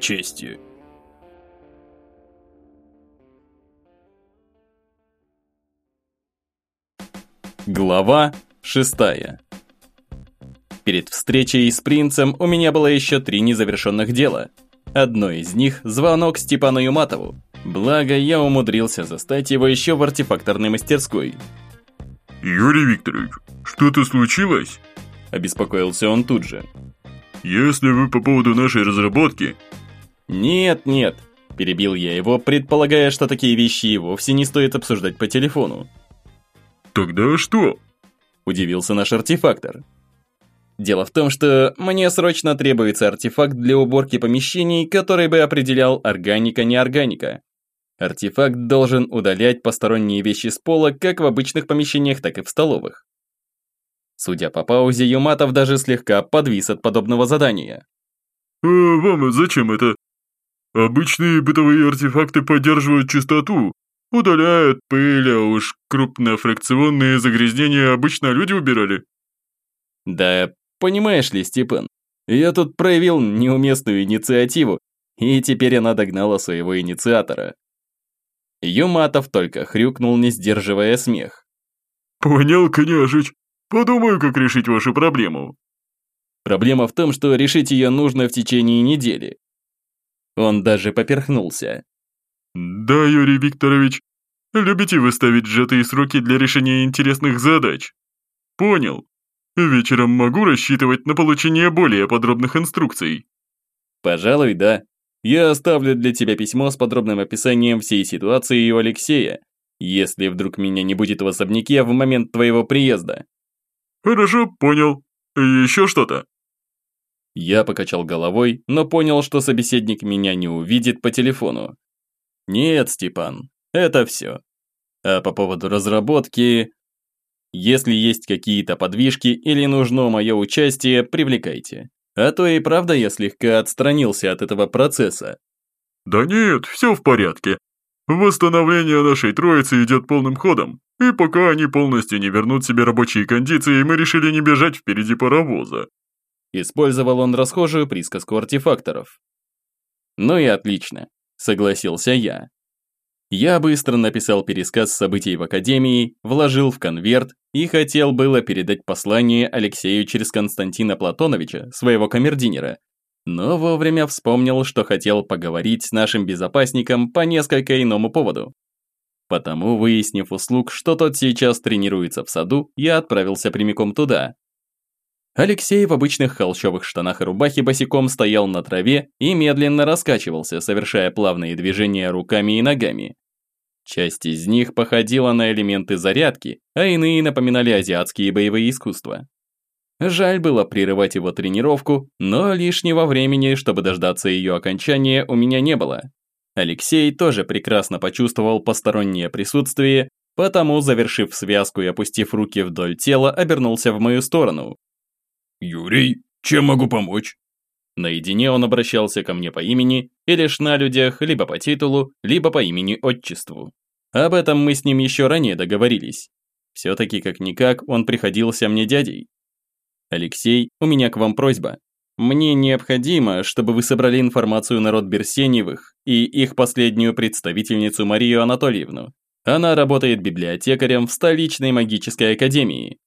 чести. Глава шестая. Перед встречей с принцем у меня было еще три незавершенных дела. Одно из них – звонок Степану Юматову. Благо, я умудрился застать его еще в артефакторной мастерской. «Юрий Викторович, что-то случилось?» – обеспокоился он тут же. «Если вы по поводу нашей разработки...» «Нет, нет», – перебил я его, предполагая, что такие вещи и вовсе не стоит обсуждать по телефону. «Тогда что?» – удивился наш артефактор. Дело в том, что мне срочно требуется артефакт для уборки помещений, который бы определял органика-неорганика. Артефакт должен удалять посторонние вещи с пола как в обычных помещениях, так и в столовых. Судя по паузе, Юматов даже слегка подвис от подобного задания. «А вам зачем это? Обычные бытовые артефакты поддерживают чистоту, удаляют пыль, а уж крупнофракционные загрязнения обычно люди убирали». «Да Понимаешь ли, Степан, я тут проявил неуместную инициативу, и теперь она догнала своего инициатора. Юматов только хрюкнул, не сдерживая смех. «Понял, княжич. Подумаю, как решить вашу проблему». Проблема в том, что решить ее нужно в течение недели. Он даже поперхнулся. «Да, Юрий Викторович, любите вы ставить сжатые сроки для решения интересных задач?» «Понял. Вечером могу рассчитывать на получение более подробных инструкций. Пожалуй, да. Я оставлю для тебя письмо с подробным описанием всей ситуации у Алексея, если вдруг меня не будет в особняке в момент твоего приезда. Хорошо, понял. Еще что-то? Я покачал головой, но понял, что собеседник меня не увидит по телефону. Нет, Степан, это все. А по поводу разработки... Если есть какие-то подвижки или нужно мое участие, привлекайте. А то и правда я слегка отстранился от этого процесса. Да нет, все в порядке. Восстановление нашей троицы идет полным ходом. И пока они полностью не вернут себе рабочие кондиции, мы решили не бежать впереди паровоза. Использовал он расхожую присказку артефакторов. Ну и отлично, согласился я. Я быстро написал пересказ событий в Академии, вложил в конверт и хотел было передать послание Алексею через Константина Платоновича, своего камердинера, но вовремя вспомнил, что хотел поговорить с нашим безопасником по несколько иному поводу. Потому, выяснив услуг, что тот сейчас тренируется в саду, я отправился прямиком туда. Алексей в обычных холщовых штанах и рубахе босиком стоял на траве и медленно раскачивался, совершая плавные движения руками и ногами. Часть из них походила на элементы зарядки, а иные напоминали азиатские боевые искусства. Жаль было прерывать его тренировку, но лишнего времени, чтобы дождаться ее окончания, у меня не было. Алексей тоже прекрасно почувствовал постороннее присутствие, потому, завершив связку и опустив руки вдоль тела, обернулся в мою сторону. «Юрий, чем могу помочь?» Наедине он обращался ко мне по имени и лишь на людях либо по титулу, либо по имени-отчеству. Об этом мы с ним еще ранее договорились. Все-таки как-никак он приходился мне дядей. Алексей, у меня к вам просьба. Мне необходимо, чтобы вы собрали информацию народ Берсеневых и их последнюю представительницу Марию Анатольевну. Она работает библиотекарем в столичной магической академии.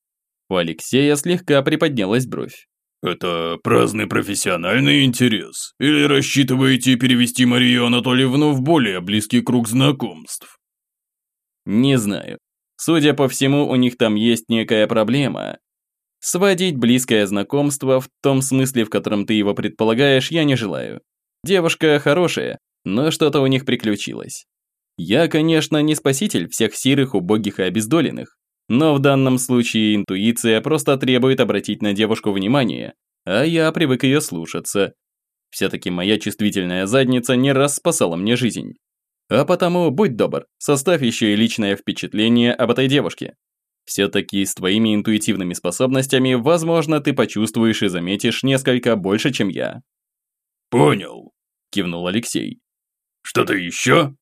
У Алексея слегка приподнялась бровь. «Это праздный профессиональный интерес? Или рассчитываете перевести Марию Анатольевну в более близкий круг знакомств?» Не знаю. Судя по всему, у них там есть некая проблема. Сводить близкое знакомство в том смысле, в котором ты его предполагаешь, я не желаю. Девушка хорошая, но что-то у них приключилось. Я, конечно, не спаситель всех сирых, убогих и обездоленных, но в данном случае интуиция просто требует обратить на девушку внимание, а я привык ее слушаться. Все-таки моя чувствительная задница не раз спасала мне жизнь. А потому, будь добр, составь еще и личное впечатление об этой девушке. Все-таки с твоими интуитивными способностями, возможно, ты почувствуешь и заметишь несколько больше, чем я. Понял, кивнул Алексей. Что-то еще?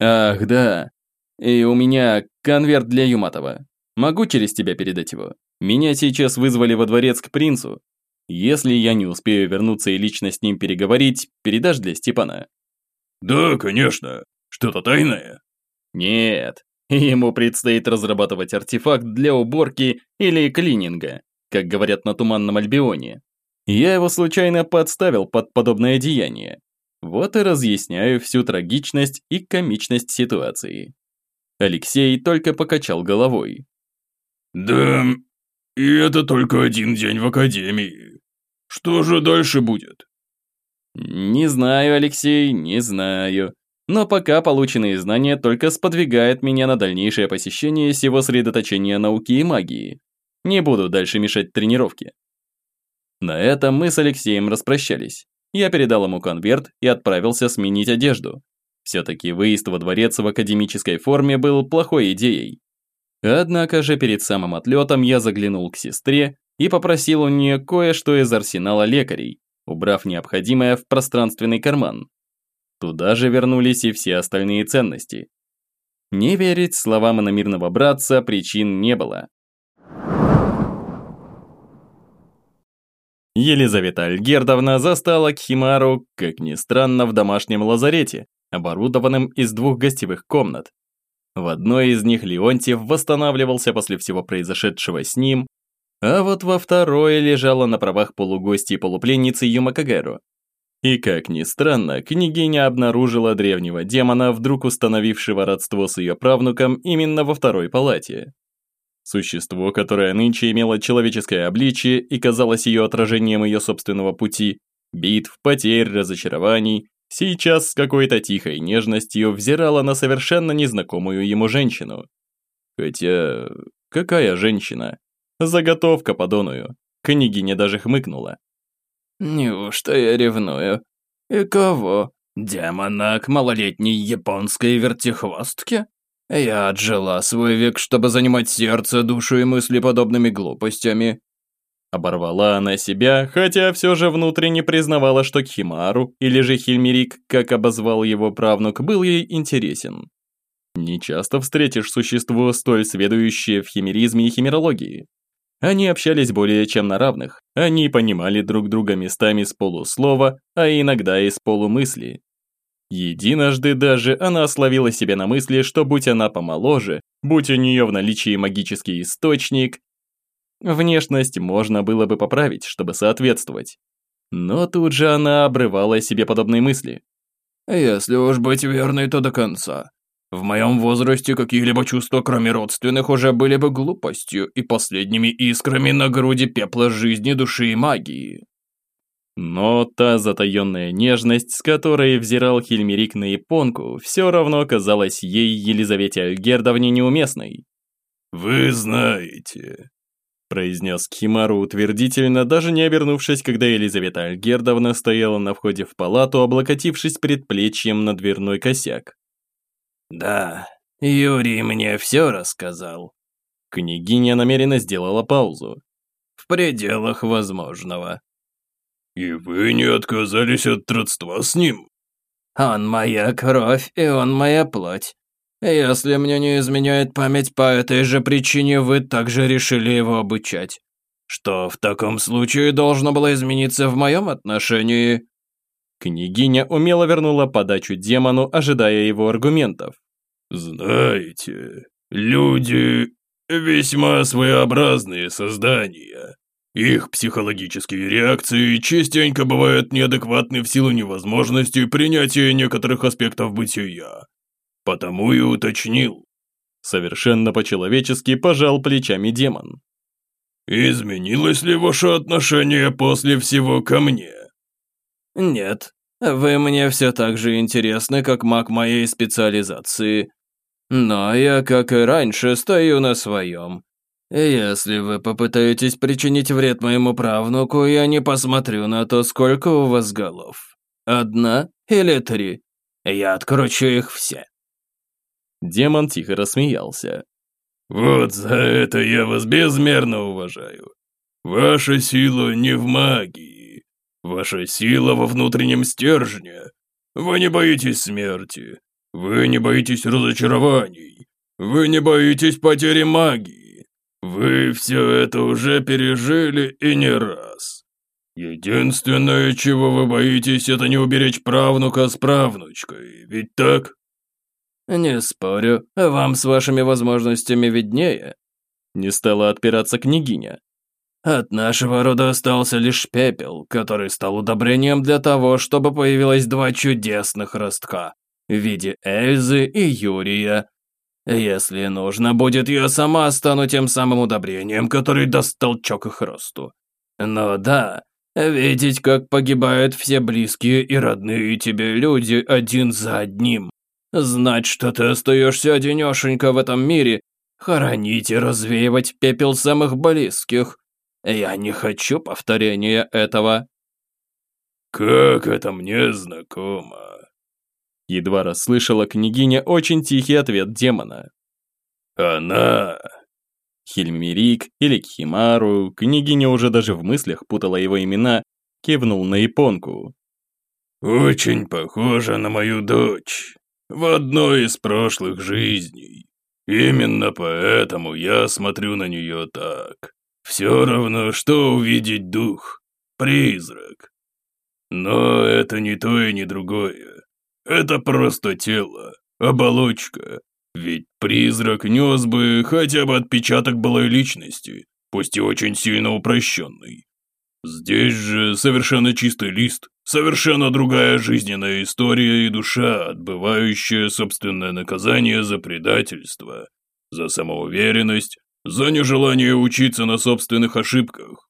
Ах, да. И у меня конверт для Юматова. Могу через тебя передать его? Меня сейчас вызвали во дворец к принцу. Если я не успею вернуться и лично с ним переговорить, передашь для Степана?» «Да, конечно. Что-то тайное?» «Нет. Ему предстоит разрабатывать артефакт для уборки или клининга, как говорят на Туманном Альбионе. Я его случайно подставил под подобное деяние. Вот и разъясняю всю трагичность и комичность ситуации». Алексей только покачал головой. «Да, и это только один день в академии. Что же дальше будет? Не знаю, Алексей, не знаю. Но пока полученные знания только сподвигают меня на дальнейшее посещение сего средоточения науки и магии. Не буду дальше мешать тренировке. На этом мы с Алексеем распрощались. Я передал ему конверт и отправился сменить одежду. Все-таки выезд во дворец в академической форме был плохой идеей. Однако же перед самым отлетом я заглянул к сестре и попросил у нее кое-что из арсенала лекарей, убрав необходимое в пространственный карман. Туда же вернулись и все остальные ценности. Не верить словам иномирного братца причин не было. Елизавета Альгердовна застала Кхимару, как ни странно, в домашнем лазарете, оборудованном из двух гостевых комнат. В одной из них Леонтьев восстанавливался после всего произошедшего с ним, а вот во второй лежала на правах полугости и полупленницы Юма Кагеру. И как ни странно, княгиня обнаружила древнего демона, вдруг установившего родство с ее правнуком именно во второй палате. Существо, которое нынче имело человеческое обличие и казалось ее отражением ее собственного пути, битв, потерь, разочарований, сейчас с какой-то тихой нежностью взирала на совершенно незнакомую ему женщину. Хотя, какая женщина? Заготовка по Доную. Княгиня даже хмыкнула. «Неужто я ревную? И кого? Демона к малолетней японской вертихвостке? Я отжила свой век, чтобы занимать сердце, душу и мысли подобными глупостями. Оборвала она себя, хотя все же внутренне признавала, что Кхимару, или же Хильмерик, как обозвал его правнук, был ей интересен. Не часто встретишь существо, столь сведущее в химеризме и химерологии. Они общались более чем на равных, они понимали друг друга местами с полуслова, а иногда и с полумысли. Единожды даже она словила себе на мысли, что будь она помоложе, будь у нее в наличии магический источник, Внешность можно было бы поправить, чтобы соответствовать. Но тут же она обрывала себе подобные мысли. «Если уж быть верной, то до конца. В моем возрасте какие-либо чувства, кроме родственных, уже были бы глупостью и последними искрами на груди пепла жизни, души и магии». Но та затаенная нежность, с которой взирал Хельмерик на японку, все равно казалась ей Елизавете Альгердовне неуместной. «Вы знаете, произнес Кхимару утвердительно, даже не обернувшись, когда Елизавета Альгердовна стояла на входе в палату, облокотившись предплечьем на дверной косяк. «Да, Юрий мне все рассказал». Княгиня намеренно сделала паузу. «В пределах возможного». «И вы не отказались от родства с ним?» «Он моя кровь, и он моя плоть. Если мне не изменяет память, по этой же причине вы также решили его обучать. Что в таком случае должно было измениться в моем отношении?» Княгиня умело вернула подачу демону, ожидая его аргументов. «Знаете, люди весьма своеобразные создания. Их психологические реакции частенько бывают неадекватны в силу невозможности принятия некоторых аспектов бытия. Потому и уточнил. Совершенно по-человечески пожал плечами демон. «Изменилось ли ваше отношение после всего ко мне?» «Нет, вы мне все так же интересны, как маг моей специализации. Но я, как и раньше, стою на своем. Если вы попытаетесь причинить вред моему правнуку, я не посмотрю на то, сколько у вас голов. Одна или три. Я откручу их все». Демон тихо рассмеялся. «Вот за это я вас безмерно уважаю. Ваша сила не в магии. Ваша сила во внутреннем стержне. Вы не боитесь смерти. Вы не боитесь разочарований. Вы не боитесь потери магии. Вы все это уже пережили и не раз. Единственное, чего вы боитесь, это не уберечь правнука с правнучкой, ведь так? Не спорю, вам с вашими возможностями виднее. Не стала отпираться княгиня. От нашего рода остался лишь пепел, который стал удобрением для того, чтобы появилось два чудесных ростка в виде Эльзы и Юрия. Если нужно будет, я сама стану тем самым удобрением, который даст толчок их росту. Но да, Видеть, как погибают все близкие и родные тебе люди один за одним. Знать, что ты остаешься одинешенько в этом мире, хоронить и развеивать пепел самых близких. Я не хочу повторения этого. Как это мне знакомо. Едва расслышала княгиня очень тихий ответ демона. Она Хельмерик или Кхимару, княгиня уже даже в мыслях путала его имена, кивнул на японку. «Очень похожа на мою дочь. В одной из прошлых жизней. Именно поэтому я смотрю на нее так. Все равно, что увидеть дух, призрак. Но это не то и не другое. Это просто тело, оболочка, ведь призрак нес бы хотя бы отпечаток былой личности, пусть и очень сильно упрощенный. Здесь же совершенно чистый лист, совершенно другая жизненная история и душа, отбывающая собственное наказание за предательство, за самоуверенность, за нежелание учиться на собственных ошибках.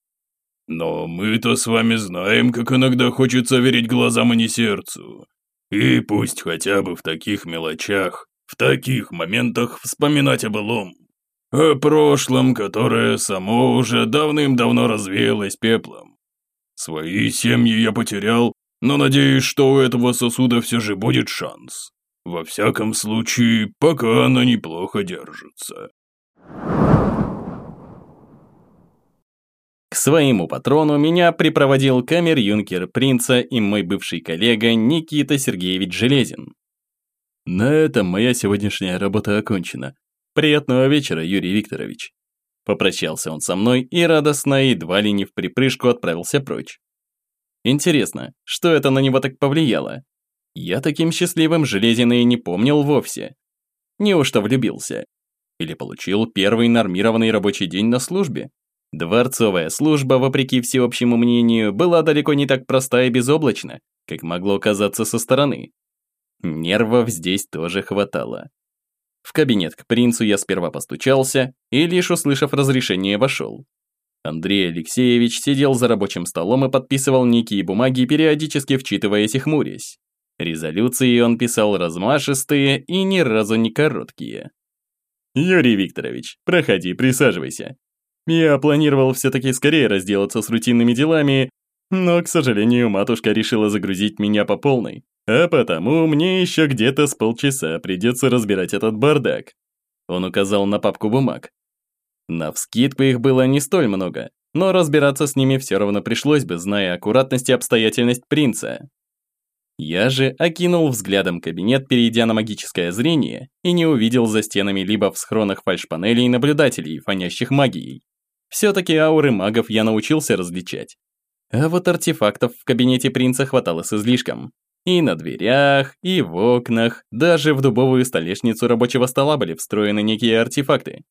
Но мы-то с вами знаем, как иногда хочется верить глазам, а не сердцу. И пусть хотя бы в таких мелочах в таких моментах вспоминать о былом. О прошлом, которое само уже давным-давно развеялось пеплом. Свои семьи я потерял, но надеюсь, что у этого сосуда все же будет шанс. Во всяком случае, пока она неплохо держится. К своему патрону меня припроводил камер-юнкер принца и мой бывший коллега Никита Сергеевич Железин. На этом моя сегодняшняя работа окончена. Приятного вечера, Юрий Викторович. Попрощался он со мной и радостно, едва ли не в припрыжку отправился прочь. Интересно, что это на него так повлияло? Я таким счастливым Железина не помнил вовсе. Неужто влюбился? Или получил первый нормированный рабочий день на службе? Дворцовая служба, вопреки всеобщему мнению, была далеко не так проста и безоблачна, как могло казаться со стороны. Нервов здесь тоже хватало. В кабинет к принцу я сперва постучался и, лишь услышав разрешение, вошел. Андрей Алексеевич сидел за рабочим столом и подписывал некие бумаги, периодически вчитываясь и хмурясь. Резолюции он писал размашистые и ни разу не короткие. «Юрий Викторович, проходи, присаживайся. Я планировал все-таки скорее разделаться с рутинными делами, но, к сожалению, матушка решила загрузить меня по полной. А потому мне еще где-то с полчаса придется разбирать этот бардак. Он указал на папку бумаг. На вскидку их было не столь много, но разбираться с ними все равно пришлось бы, зная аккуратность и обстоятельность принца. Я же окинул взглядом кабинет, перейдя на магическое зрение, и не увидел за стенами либо в схронах фальшпанелей наблюдателей, фонящих магией. Все-таки ауры магов я научился различать. А вот артефактов в кабинете принца хватало с излишком. И на дверях, и в окнах, даже в дубовую столешницу рабочего стола были встроены некие артефакты.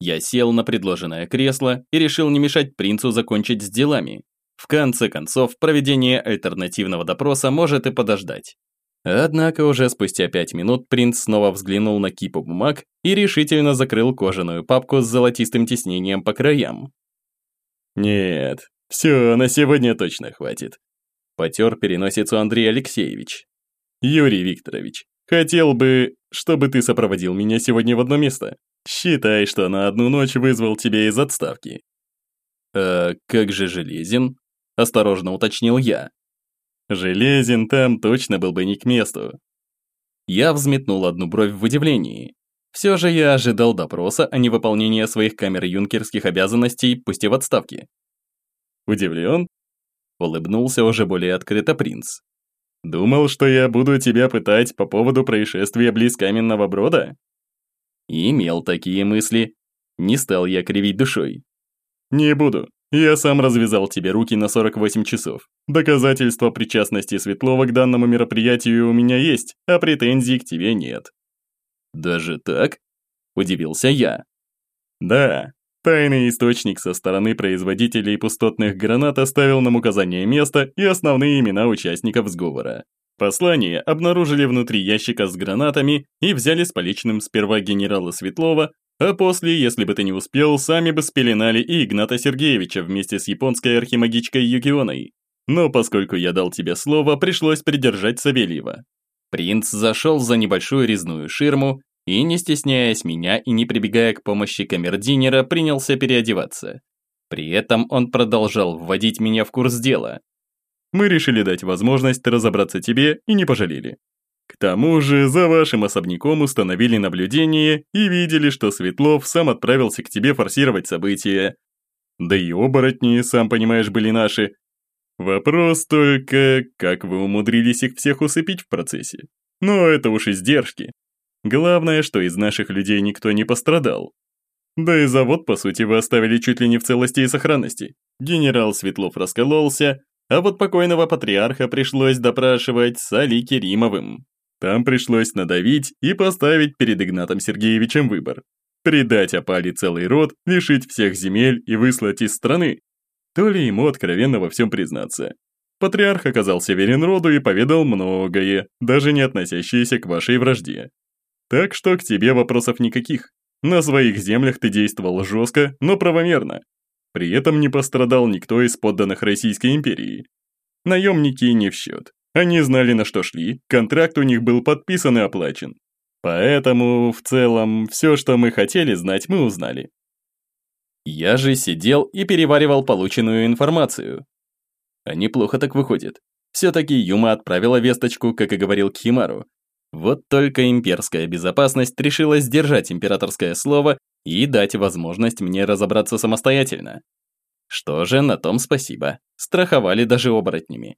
Я сел на предложенное кресло и решил не мешать принцу закончить с делами. В конце концов, проведение альтернативного допроса может и подождать. Однако уже спустя пять минут принц снова взглянул на кипу бумаг и решительно закрыл кожаную папку с золотистым тиснением по краям. «Нет, все, на сегодня точно хватит. Потер переносицу Андрей Алексеевич. «Юрий Викторович, хотел бы, чтобы ты сопроводил меня сегодня в одно место. Считай, что на одну ночь вызвал тебя из отставки». «А как же Железин?» – осторожно уточнил я. «Железин там точно был бы не к месту». Я взметнул одну бровь в удивлении. Все же я ожидал допроса, а не выполнения своих камер юнкерских обязанностей, пусть и в отставке. Удивлен? Улыбнулся уже более открыто принц. «Думал, что я буду тебя пытать по поводу происшествия близ Каменного Брода?» Имел такие мысли. Не стал я кривить душой. «Не буду. Я сам развязал тебе руки на 48 часов. Доказательства причастности Светлова к данному мероприятию у меня есть, а претензий к тебе нет». «Даже так?» – удивился я. «Да, тайный источник со стороны производителей пустотных гранат оставил нам указание места и основные имена участников сговора. Послание обнаружили внутри ящика с гранатами и взяли с поличным сперва генерала Светлова, а после, если бы ты не успел, сами бы спеленали и Игната Сергеевича вместе с японской архимагичкой Юкионой. Но поскольку я дал тебе слово, пришлось придержать Савельева. Принц зашел за небольшую резную ширму и, не стесняясь меня и не прибегая к помощи камердинера, принялся переодеваться. При этом он продолжал вводить меня в курс дела, мы решили дать возможность разобраться тебе и не пожалели. К тому же, за вашим особняком установили наблюдение и видели, что Светлов сам отправился к тебе форсировать события. Да и оборотни, сам понимаешь, были наши. Вопрос только, как вы умудрились их всех усыпить в процессе. Но это уж издержки. Главное, что из наших людей никто не пострадал. Да и завод, по сути, вы оставили чуть ли не в целости и сохранности. Генерал Светлов раскололся, а вот покойного патриарха пришлось допрашивать с Али Керимовым. Там пришлось надавить и поставить перед Игнатом Сергеевичем выбор. Предать опали целый род, лишить всех земель и выслать из страны. То ли ему откровенно во всем признаться. Патриарх оказался верен роду и поведал многое, даже не относящееся к вашей вражде. Так что к тебе вопросов никаких. На своих землях ты действовал жестко, но правомерно. При этом не пострадал никто из подданных Российской империи. Наемники не в счет. Они знали, на что шли, контракт у них был подписан и оплачен. Поэтому, в целом, все, что мы хотели знать, мы узнали. Я же сидел и переваривал полученную информацию. А неплохо так выходит. Все-таки Юма отправила весточку, как и говорил Кхимару. Вот только имперская безопасность решила сдержать императорское слово и дать возможность мне разобраться самостоятельно. Что же, на том спасибо. Страховали даже оборотнями.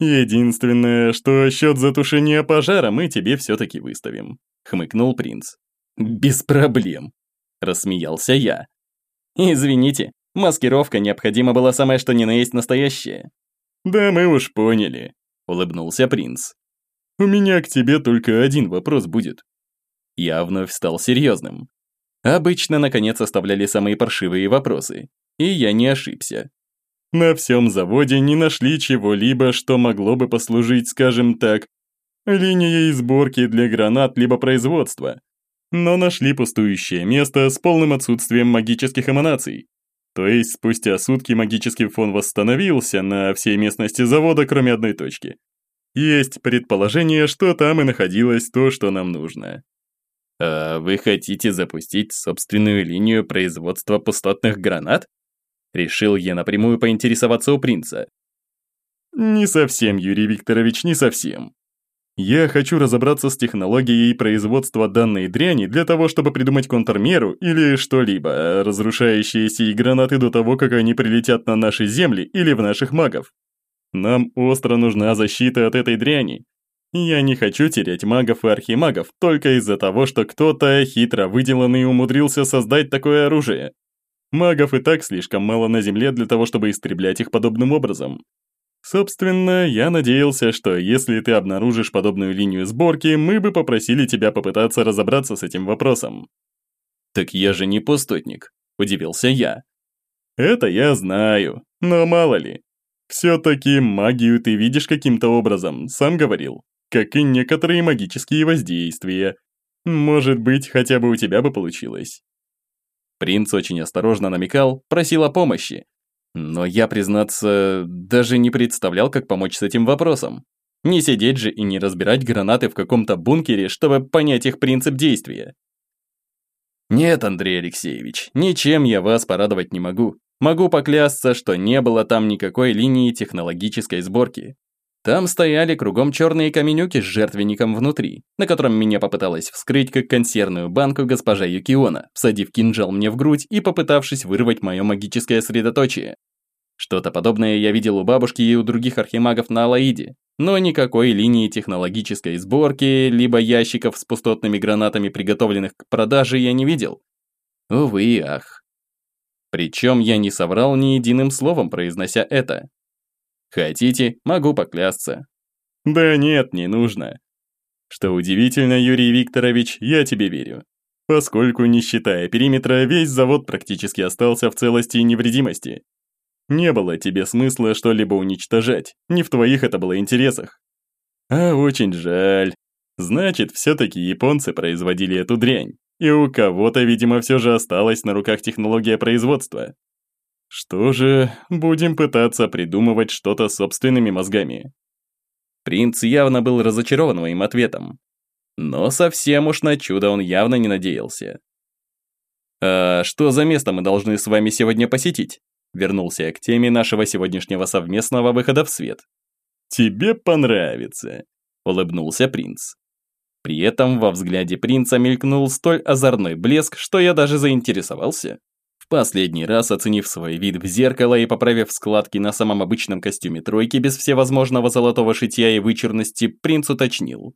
«Единственное, что счет за тушение пожара мы тебе все-таки выставим», — хмыкнул принц. «Без проблем», — рассмеялся я. «Извините, маскировка необходима была самая что ни на есть настоящая». «Да мы уж поняли», — улыбнулся принц. «У меня к тебе только один вопрос будет». Я вновь стал серьезным. Обычно, наконец, оставляли самые паршивые вопросы. И я не ошибся. На всем заводе не нашли чего-либо, что могло бы послужить, скажем так, линией сборки для гранат либо производства. Но нашли пустующее место с полным отсутствием магических эманаций. То есть спустя сутки магический фон восстановился на всей местности завода, кроме одной точки. Есть предположение, что там и находилось то, что нам нужно. «А вы хотите запустить собственную линию производства пустотных гранат?» Решил я напрямую поинтересоваться у принца. «Не совсем, Юрий Викторович, не совсем. Я хочу разобраться с технологией производства данной дряни для того, чтобы придумать контрмеру или что-либо, разрушающие сии гранаты до того, как они прилетят на наши земли или в наших магов. Нам остро нужна защита от этой дряни, я не хочу терять магов и архимагов только из-за того, что кто-то хитро выделанный умудрился создать такое оружие. Магов и так слишком мало на Земле для того, чтобы истреблять их подобным образом. Собственно, я надеялся, что если ты обнаружишь подобную линию сборки, мы бы попросили тебя попытаться разобраться с этим вопросом. «Так я же не пустотник», – удивился я. «Это я знаю, но мало ли. Все-таки магию ты видишь каким-то образом, сам говорил как и некоторые магические воздействия. Может быть, хотя бы у тебя бы получилось. Принц очень осторожно намекал, просил о помощи. Но я, признаться, даже не представлял, как помочь с этим вопросом. Не сидеть же и не разбирать гранаты в каком-то бункере, чтобы понять их принцип действия. Нет, Андрей Алексеевич, ничем я вас порадовать не могу. Могу поклясться, что не было там никакой линии технологической сборки. Там стояли кругом черные каменюки с жертвенником внутри, на котором меня попыталась вскрыть как консервную банку госпожа Юкиона, всадив кинжал мне в грудь и попытавшись вырвать мое магическое средоточие. Что-то подобное я видел у бабушки и у других архимагов на Алаиде, но никакой линии технологической сборки, либо ящиков с пустотными гранатами, приготовленных к продаже, я не видел. Увы и ах. Причем я не соврал ни единым словом, произнося это. Хотите, могу поклясться. Да нет, не нужно. Что удивительно, Юрий Викторович, я тебе верю. Поскольку, не считая периметра, весь завод практически остался в целости и невредимости. Не было тебе смысла что-либо уничтожать, не в твоих это было интересах. А очень жаль. Значит, все-таки японцы производили эту дрянь, и у кого-то, видимо, все же осталась на руках технология производства. Что же, будем пытаться придумывать что-то собственными мозгами. Принц явно был разочарован моим ответом. Но совсем уж на чудо он явно не надеялся. «А что за место мы должны с вами сегодня посетить?» Вернулся я к теме нашего сегодняшнего совместного выхода в свет. «Тебе понравится», – улыбнулся принц. При этом во взгляде принца мелькнул столь озорной блеск, что я даже заинтересовался. В последний раз оценив свой вид в зеркало и поправив складки на самом обычном костюме тройки без всевозможного золотого шитья и вычурности, принц уточнил.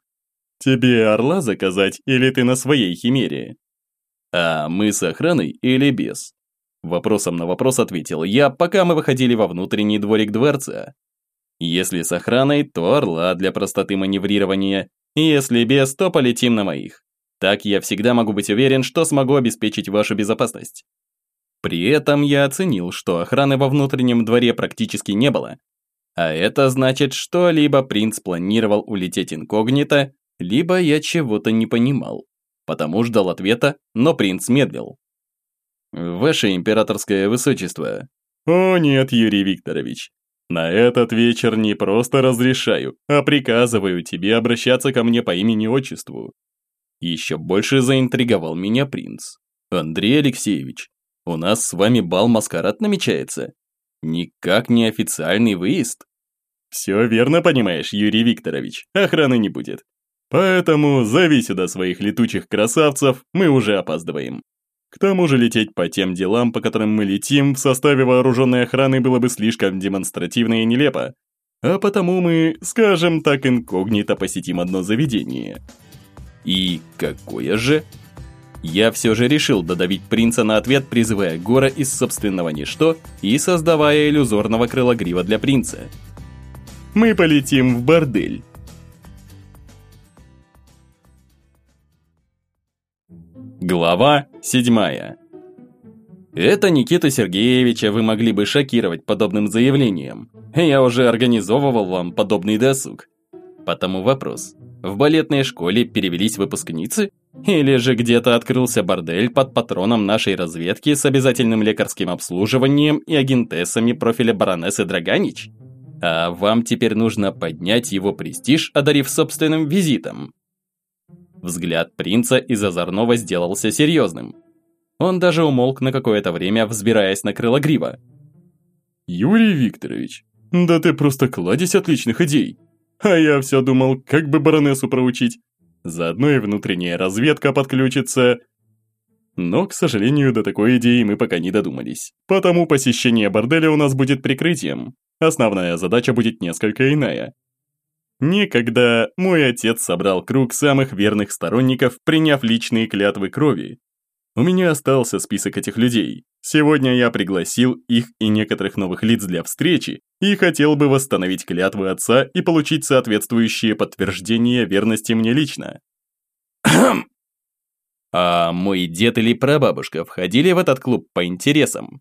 «Тебе орла заказать или ты на своей химере?» «А мы с охраной или без?» Вопросом на вопрос ответил я, пока мы выходили во внутренний дворик дворца. Если с охраной, то орла для простоты маневрирования, если без, то полетим на моих. Так я всегда могу быть уверен, что смогу обеспечить вашу безопасность. При этом я оценил, что охраны во внутреннем дворе практически не было. А это значит, что либо принц планировал улететь инкогнито, либо я чего-то не понимал. Потому ждал ответа, но принц медлил. «Ваше императорское высочество». «О нет, Юрий Викторович. На этот вечер не просто разрешаю, а приказываю тебе обращаться ко мне по имени-отчеству». Еще больше заинтриговал меня принц. «Андрей Алексеевич, у нас с вами бал-маскарад намечается. Никак не официальный выезд. Все верно понимаешь, Юрий Викторович, охраны не будет. Поэтому зови сюда своих летучих красавцев, мы уже опаздываем. К тому же лететь по тем делам, по которым мы летим, в составе вооруженной охраны было бы слишком демонстративно и нелепо. А потому мы, скажем так, инкогнито посетим одно заведение. И какое же? Я все же решил додавить принца на ответ, призывая Гора из собственного ничто и создавая иллюзорного крылогрива для принца. «Мы полетим в бордель». Глава седьмая. Это Никита Сергеевича вы могли бы шокировать подобным заявлением. Я уже организовывал вам подобный досуг. Потому вопрос. В балетной школе перевелись выпускницы? Или же где-то открылся бордель под патроном нашей разведки с обязательным лекарским обслуживанием и агентессами профиля баронессы Драганич? А вам теперь нужно поднять его престиж, одарив собственным визитом. Взгляд принца из озорного сделался серьезным. Он даже умолк на какое-то время, взбираясь на крыло грива. «Юрий Викторович, да ты просто кладезь отличных идей. А я все думал, как бы баронессу проучить. Заодно и внутренняя разведка подключится. Но, к сожалению, до такой идеи мы пока не додумались. Потому посещение борделя у нас будет прикрытием. Основная задача будет несколько иная. Некогда мой отец собрал круг самых верных сторонников, приняв личные клятвы крови. У меня остался список этих людей. Сегодня я пригласил их и некоторых новых лиц для встречи и хотел бы восстановить клятвы отца и получить соответствующие подтверждения верности мне лично. А мой дед или прабабушка входили в этот клуб по интересам?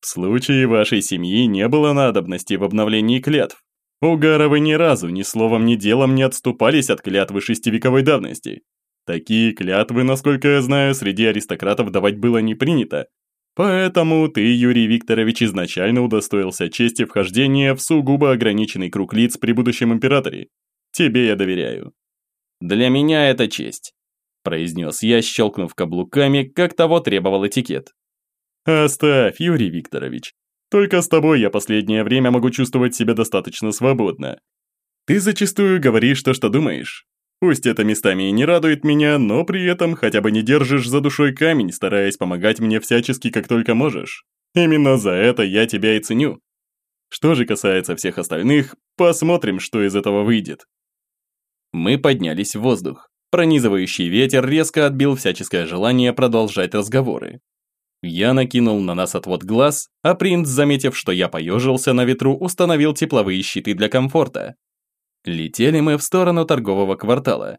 В случае вашей семьи не было надобности в обновлении клятв. У Гаровы ни разу ни словом ни делом не отступались от клятвы шестивековой давности. Такие клятвы, насколько я знаю, среди аристократов давать было не принято. Поэтому ты, Юрий Викторович, изначально удостоился чести вхождения в сугубо ограниченный круг лиц при будущем императоре. Тебе я доверяю. Для меня это честь, произнес я, щелкнув каблуками, как того требовал этикет. Оставь, Юрий Викторович. Только с тобой я последнее время могу чувствовать себя достаточно свободно. Ты зачастую говоришь то, что думаешь. Пусть это местами и не радует меня, но при этом хотя бы не держишь за душой камень, стараясь помогать мне всячески, как только можешь. Именно за это я тебя и ценю. Что же касается всех остальных, посмотрим, что из этого выйдет. Мы поднялись в воздух. Пронизывающий ветер резко отбил всяческое желание продолжать разговоры. Я накинул на нас отвод глаз, а принц, заметив, что я поежился на ветру, установил тепловые щиты для комфорта. Летели мы в сторону торгового квартала.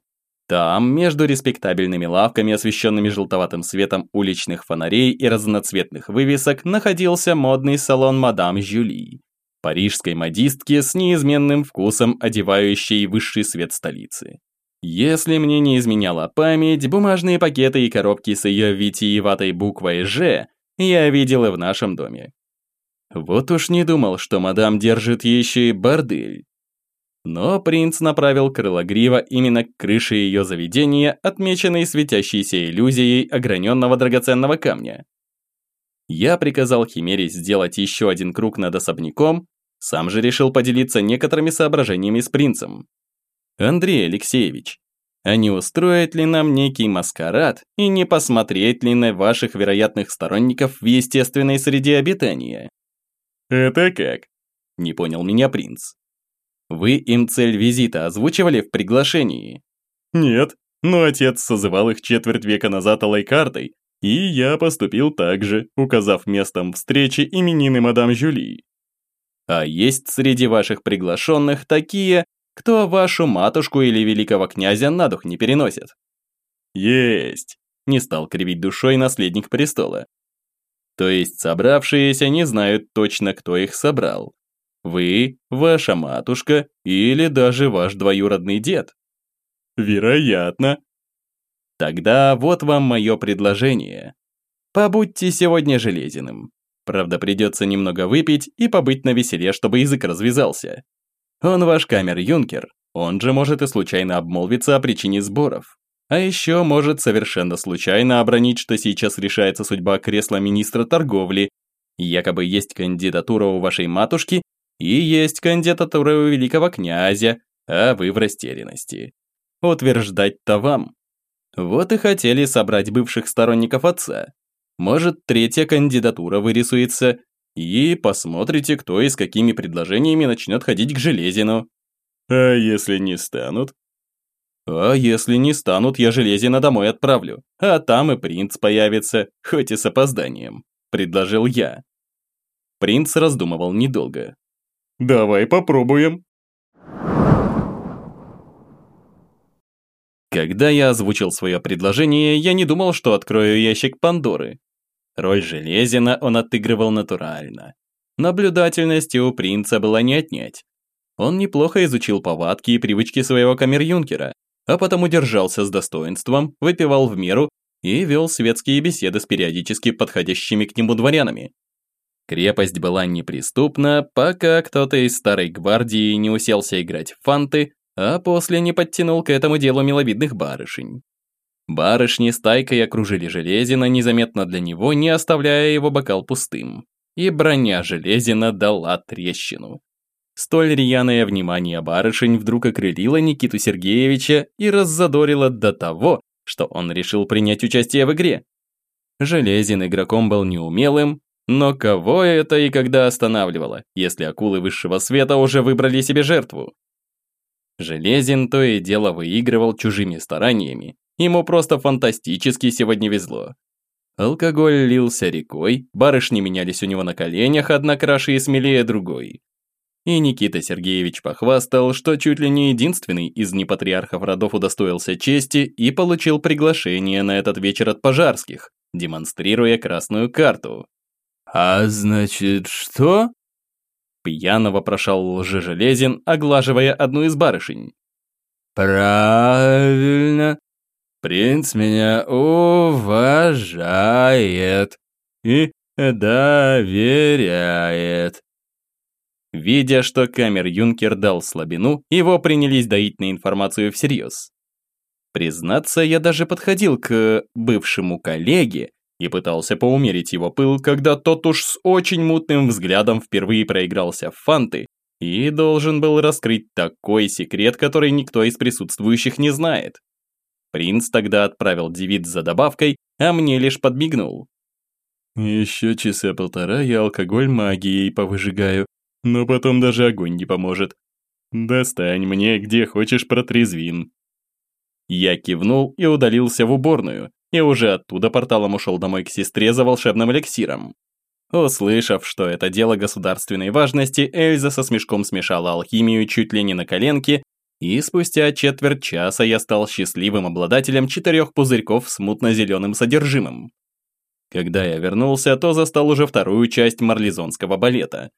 Там, между респектабельными лавками, освещенными желтоватым светом уличных фонарей и разноцветных вывесок, находился модный салон мадам Жюли, парижской модистки с неизменным вкусом, одевающей высший свет столицы. Если мне не изменяла память, бумажные пакеты и коробки с ее витиеватой буквой «Ж» я видел и в нашем доме. Вот уж не думал, что мадам держит еще и бордель. Но принц направил крылогрива именно к крыше ее заведения, отмеченной светящейся иллюзией ограненного драгоценного камня. Я приказал Химере сделать еще один круг над особняком, сам же решил поделиться некоторыми соображениями с принцем. Андрей Алексеевич, а не устроит ли нам некий маскарад и не посмотреть ли на ваших вероятных сторонников в естественной среде обитания? Это как? Не понял меня принц. Вы им цель визита озвучивали в приглашении? Нет, но отец созывал их четверть века назад алой картой, и я поступил так же, указав местом встречи именины мадам Жюли. А есть среди ваших приглашенных такие, кто вашу матушку или великого князя на дух не переносит. Есть, не стал кривить душой наследник престола. То есть собравшиеся не знают точно, кто их собрал. Вы, ваша матушка или даже ваш двоюродный дед? Вероятно. Тогда вот вам мое предложение. Побудьте сегодня железиным. Правда, придется немного выпить и побыть на веселе, чтобы язык развязался. Он ваш камер-юнкер, он же может и случайно обмолвиться о причине сборов. А еще может совершенно случайно обронить, что сейчас решается судьба кресла министра торговли, якобы есть кандидатура у вашей матушки и есть кандидатура у великого князя, а вы в растерянности. Утверждать-то вам. Вот и хотели собрать бывших сторонников отца. Может, третья кандидатура вырисуется, и посмотрите, кто и с какими предложениями начнет ходить к Железину. А если не станут? А если не станут, я Железина домой отправлю, а там и принц появится, хоть и с опозданием, предложил я. Принц раздумывал недолго. Давай попробуем. Когда я озвучил свое предложение, я не думал, что открою ящик Пандоры. Роль Железина он отыгрывал натурально. Наблюдательности у принца было не отнять. Он неплохо изучил повадки и привычки своего камер-юнкера, а потом удержался с достоинством, выпивал в меру и вел светские беседы с периодически подходящими к нему дворянами. Крепость была неприступна, пока кто-то из старой гвардии не уселся играть в фанты, а после не подтянул к этому делу миловидных барышень. Барышни с тайкой окружили Железина незаметно для него, не оставляя его бокал пустым. И броня Железина дала трещину. Столь рьяное внимание барышень вдруг окрылило Никиту Сергеевича и раззадорило до того, что он решил принять участие в игре. Железин игроком был неумелым, но кого это и когда останавливало, если акулы высшего света уже выбрали себе жертву? Железин то и дело выигрывал чужими стараниями, Ему просто фантастически сегодня везло. Алкоголь лился рекой, барышни менялись у него на коленях, одна краше и смелее другой. И Никита Сергеевич похвастал, что чуть ли не единственный из непатриархов родов удостоился чести и получил приглашение на этот вечер от пожарских, демонстрируя красную карту. «А значит, что?» Пьяно вопрошал лжежелезин, оглаживая одну из барышень. «Правильно. Принц меня уважает и доверяет. Видя, что камер-юнкер дал слабину, его принялись доить на информацию всерьез. Признаться, я даже подходил к бывшему коллеге и пытался поумерить его пыл, когда тот уж с очень мутным взглядом впервые проигрался в фанты и должен был раскрыть такой секрет, который никто из присутствующих не знает. Принц тогда отправил девиц за добавкой, а мне лишь подмигнул. Еще часа полтора я алкоголь магией повыжигаю, но потом даже огонь не поможет. Достань мне, где хочешь, протрезвин. Я кивнул и удалился в уборную, и уже оттуда порталом ушел домой к сестре за волшебным эликсиром. Услышав, что это дело государственной важности, Эльза со смешком смешала алхимию чуть ли не на коленке, и спустя четверть часа я стал счастливым обладателем четырех пузырьков с мутно-зеленым содержимым. Когда я вернулся, то застал уже вторую часть марлезонского балета.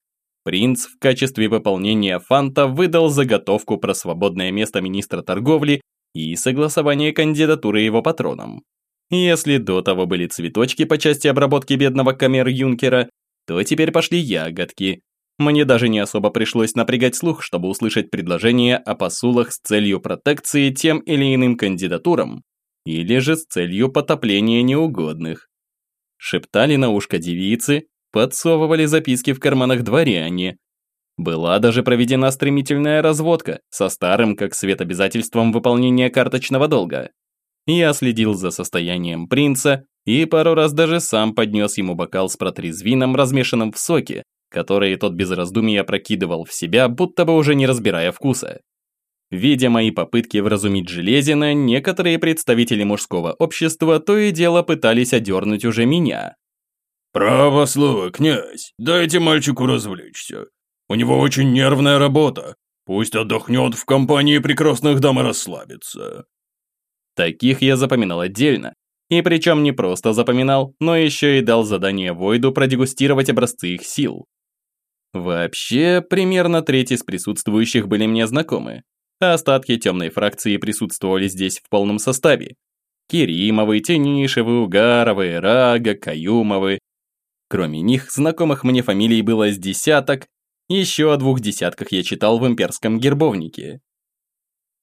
Принц в качестве выполнения фанта выдал заготовку про свободное место министра торговли и согласование кандидатуры его патроном. Если до того были цветочки по части обработки бедного камер-юнкера, то теперь пошли ягодки. Мне даже не особо пришлось напрягать слух, чтобы услышать предложение о посулах с целью протекции тем или иным кандидатурам, или же с целью потопления неугодных. Шептали на ушко девицы, подсовывали записки в карманах дворяне. Была даже проведена стремительная разводка со старым, как свет, обязательством выполнения карточного долга. Я следил за состоянием принца и пару раз даже сам поднес ему бокал с протрезвином, размешанным в соке, который тот без раздумий опрокидывал в себя, будто бы уже не разбирая вкуса. Видя мои попытки вразумить Железина, некоторые представители мужского общества то и дело пытались одернуть уже меня. «Право слово, князь, дайте мальчику развлечься. У него очень нервная работа. Пусть отдохнет в компании прекрасных дам и расслабится. Таких я запоминал отдельно. И причем не просто запоминал, но еще и дал задание Войду продегустировать образцы их сил. Вообще, примерно треть из присутствующих были мне знакомы, остатки темной фракции присутствовали здесь в полном составе. Керимовы, Тенишевы, Угаровы, Рага, Каюмовы. Кроме них, знакомых мне фамилий было с десяток, еще о двух десятках я читал в имперском гербовнике.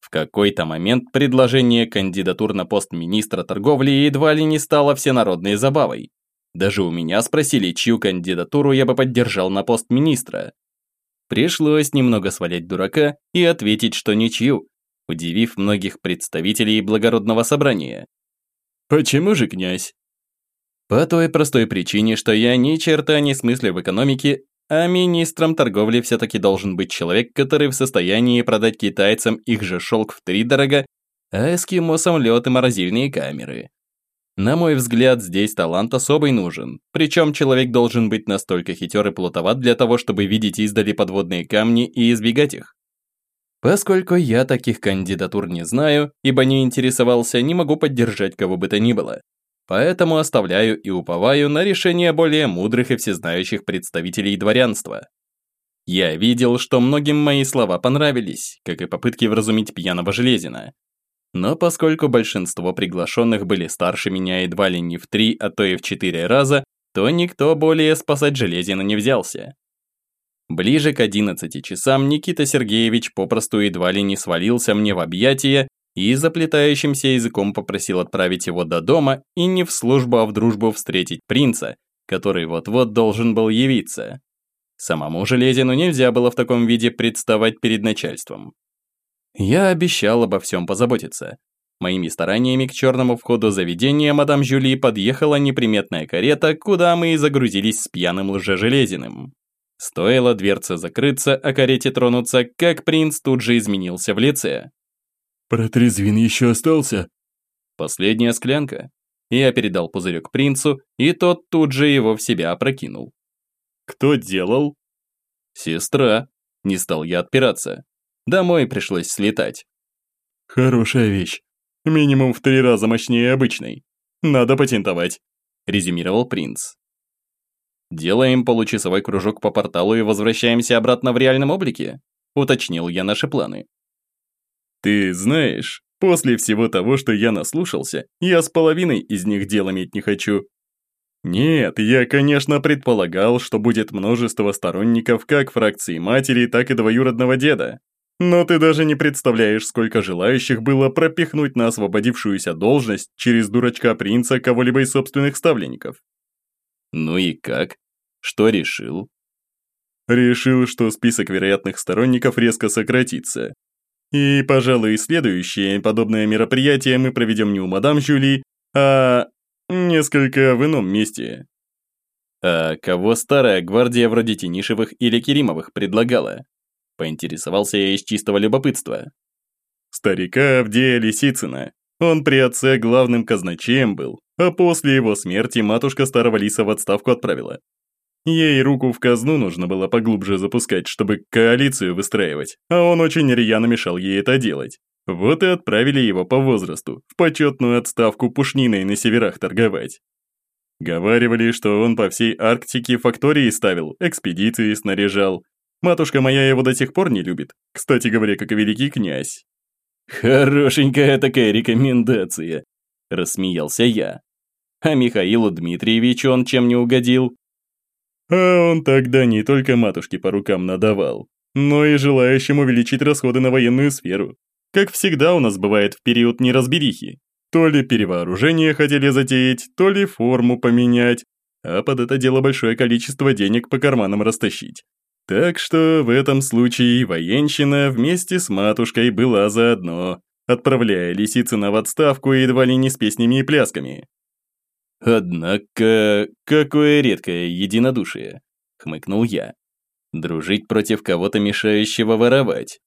В какой-то момент предложение кандидатур на пост министра торговли едва ли не стало всенародной забавой. Даже у меня спросили, чью кандидатуру я бы поддержал на пост министра. Пришлось немного свалять дурака и ответить, что ничью, удивив многих представителей благородного собрания. Почему же, князь? По той простой причине, что я ни черта не смыслю в экономике а министром торговли все-таки должен быть человек, который в состоянии продать китайцам их же шелк в три дорога, а эскимосам лед и морозильные камеры. На мой взгляд, здесь талант особый нужен, причем человек должен быть настолько хитер и плутоват для того, чтобы видеть издали подводные камни и избегать их. Поскольку я таких кандидатур не знаю, ибо не интересовался, не могу поддержать кого бы то ни было. Поэтому оставляю и уповаю на решение более мудрых и всезнающих представителей дворянства. Я видел, что многим мои слова понравились, как и попытки вразумить пьяного Железина. Но поскольку большинство приглашенных были старше меня едва ли не в три, а то и в четыре раза, то никто более спасать Железина не взялся. Ближе к 11 часам Никита Сергеевич попросту едва ли не свалился мне в объятия и заплетающимся языком попросил отправить его до дома и не в службу, а в дружбу встретить принца, который вот-вот должен был явиться. Самому Железину нельзя было в таком виде представать перед начальством. Я обещал обо всем позаботиться. Моими стараниями к черному входу заведения мадам Жюли подъехала неприметная карета, куда мы и загрузились с пьяным лжежелезиным. Стоило дверце закрыться, а карете тронуться, как принц тут же изменился в лице. «Протрезвин еще остался?» Последняя склянка. Я передал пузырек принцу, и тот тут же его в себя опрокинул. «Кто делал?» «Сестра». Не стал я отпираться. Домой пришлось слетать. «Хорошая вещь. Минимум в три раза мощнее обычной. Надо патентовать», – резюмировал принц. «Делаем получасовой кружок по порталу и возвращаемся обратно в реальном облике», – уточнил я наши планы. Ты знаешь, после всего того, что я наслушался, я с половиной из них дел иметь не хочу. Нет, я, конечно, предполагал, что будет множество сторонников как фракции матери, так и двоюродного деда. Но ты даже не представляешь, сколько желающих было пропихнуть на освободившуюся должность через дурачка-принца кого-либо из собственных ставленников. Ну и как? Что решил? Решил, что список вероятных сторонников резко сократится. И, пожалуй, следующее подобное мероприятие мы проведем не у мадам Жюли, а несколько в ином месте. А кого старая гвардия вроде Тенишевых или Керимовых предлагала? Поинтересовался я из чистого любопытства. Старика Авдея Лисицына, Он при отце главным казначеем был, а после его смерти матушка старого лиса в отставку отправила. Ей руку в казну нужно было поглубже запускать, чтобы коалицию выстраивать, а он очень рьяно мешал ей это делать. Вот и отправили его по возрасту, в почетную отставку пушниной на северах торговать. Говаривали, что он по всей Арктике фактории ставил, экспедиции снаряжал. Матушка моя его до сих пор не любит, кстати говоря, как и великий князь. «Хорошенькая такая рекомендация», – рассмеялся я. А Михаилу Дмитриевичу он чем не угодил? А он тогда не только матушке по рукам надавал, но и желающим увеличить расходы на военную сферу. Как всегда у нас бывает в период неразберихи. То ли перевооружение хотели затеять, то ли форму поменять, а под это дело большое количество денег по карманам растащить. Так что в этом случае военщина вместе с матушкой была заодно, отправляя Лисицына в отставку едва ли не с песнями и плясками. «Однако, какое редкое единодушие», — хмыкнул я. «Дружить против кого-то мешающего воровать».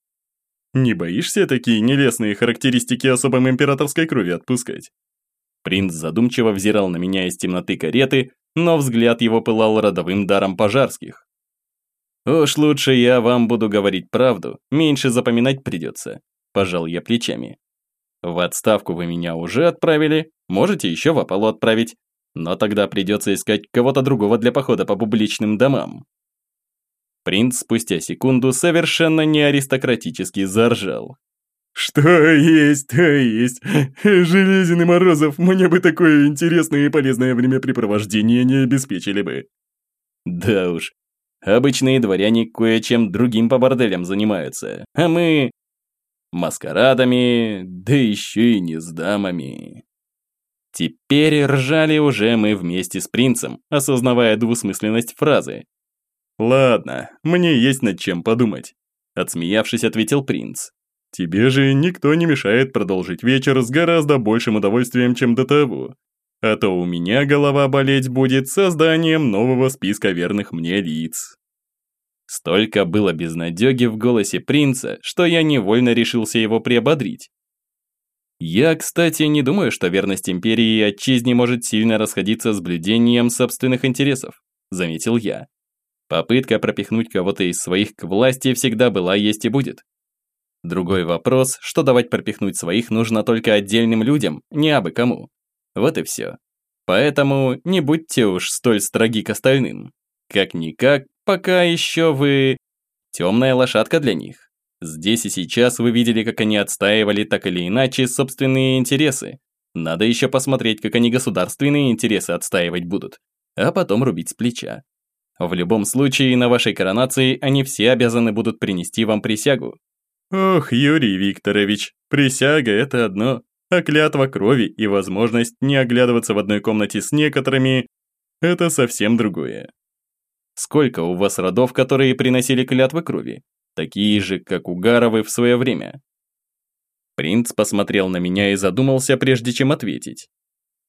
«Не боишься такие нелестные характеристики особым императорской крови отпускать?» Принц задумчиво взирал на меня из темноты кареты, но взгляд его пылал родовым даром пожарских. «Уж лучше я вам буду говорить правду, меньше запоминать придется», – пожал я плечами. «В отставку вы меня уже отправили, можете еще в опалу отправить, но тогда придется искать кого-то другого для похода по публичным домам. Принц спустя секунду совершенно не аристократически заржал. «Что есть, то есть. Железин и Морозов мне бы такое интересное и полезное времяпрепровождение не обеспечили бы». Да уж, обычные дворяне кое-чем другим по борделям занимаются, а мы... маскарадами, да еще и не с дамами. Теперь ржали уже мы вместе с принцем, осознавая двусмысленность фразы. «Ладно, мне есть над чем подумать», – отсмеявшись, ответил принц. «Тебе же никто не мешает продолжить вечер с гораздо большим удовольствием, чем до того. А то у меня голова болеть будет созданием нового списка верных мне лиц». Столько было безнадеги в голосе принца, что я невольно решился его приободрить. Я, кстати, не думаю, что верность империи и отчизне может сильно расходиться с блюдением собственных интересов, заметил я. Попытка пропихнуть кого-то из своих к власти всегда была, есть и будет. Другой вопрос, что давать пропихнуть своих нужно только отдельным людям, не абы кому. Вот и все. Поэтому не будьте уж столь строги к остальным. Как-никак, пока еще вы... Темная лошадка для них. Здесь и сейчас вы видели, как они отстаивали так или иначе собственные интересы. Надо еще посмотреть, как они государственные интересы отстаивать будут, а потом рубить с плеча. В любом случае, на вашей коронации они все обязаны будут принести вам присягу. Ох, Юрий Викторович, присяга – это одно, а клятва крови и возможность не оглядываться в одной комнате с некоторыми – это совсем другое. Сколько у вас родов, которые приносили клятвы крови? такие же, как у Гаровы в свое время. Принц посмотрел на меня и задумался, прежде чем ответить.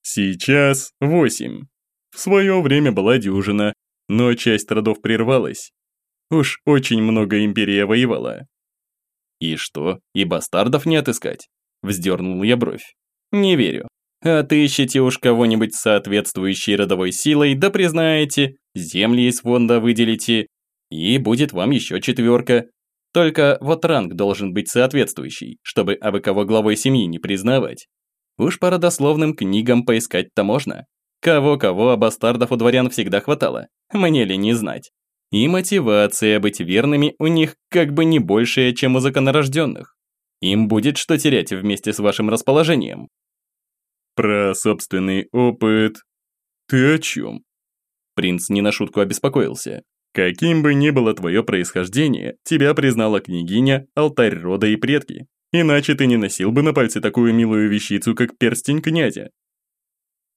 Сейчас восемь. В свое время была дюжина, но часть родов прервалась. Уж очень много империя воевала. И что, и бастардов не отыскать? Вздернул я бровь. Не верю. Отыщите уж кого-нибудь соответствующей родовой силой, да признаете, земли из фонда выделите, и будет вам еще четверка, только вот ранг должен быть соответствующий, чтобы абы кого главой семьи не признавать. Уж по родословным книгам поискать-то можно. Кого-кого, а бастардов у дворян всегда хватало. Мне ли не знать. И мотивация быть верными у них как бы не большая, чем у законорожденных. Им будет что терять вместе с вашим расположением. Про собственный опыт... Ты о чем? Принц не на шутку обеспокоился. Каким бы ни было твое происхождение, тебя признала княгиня, алтарь рода и предки. Иначе ты не носил бы на пальце такую милую вещицу, как перстень князя.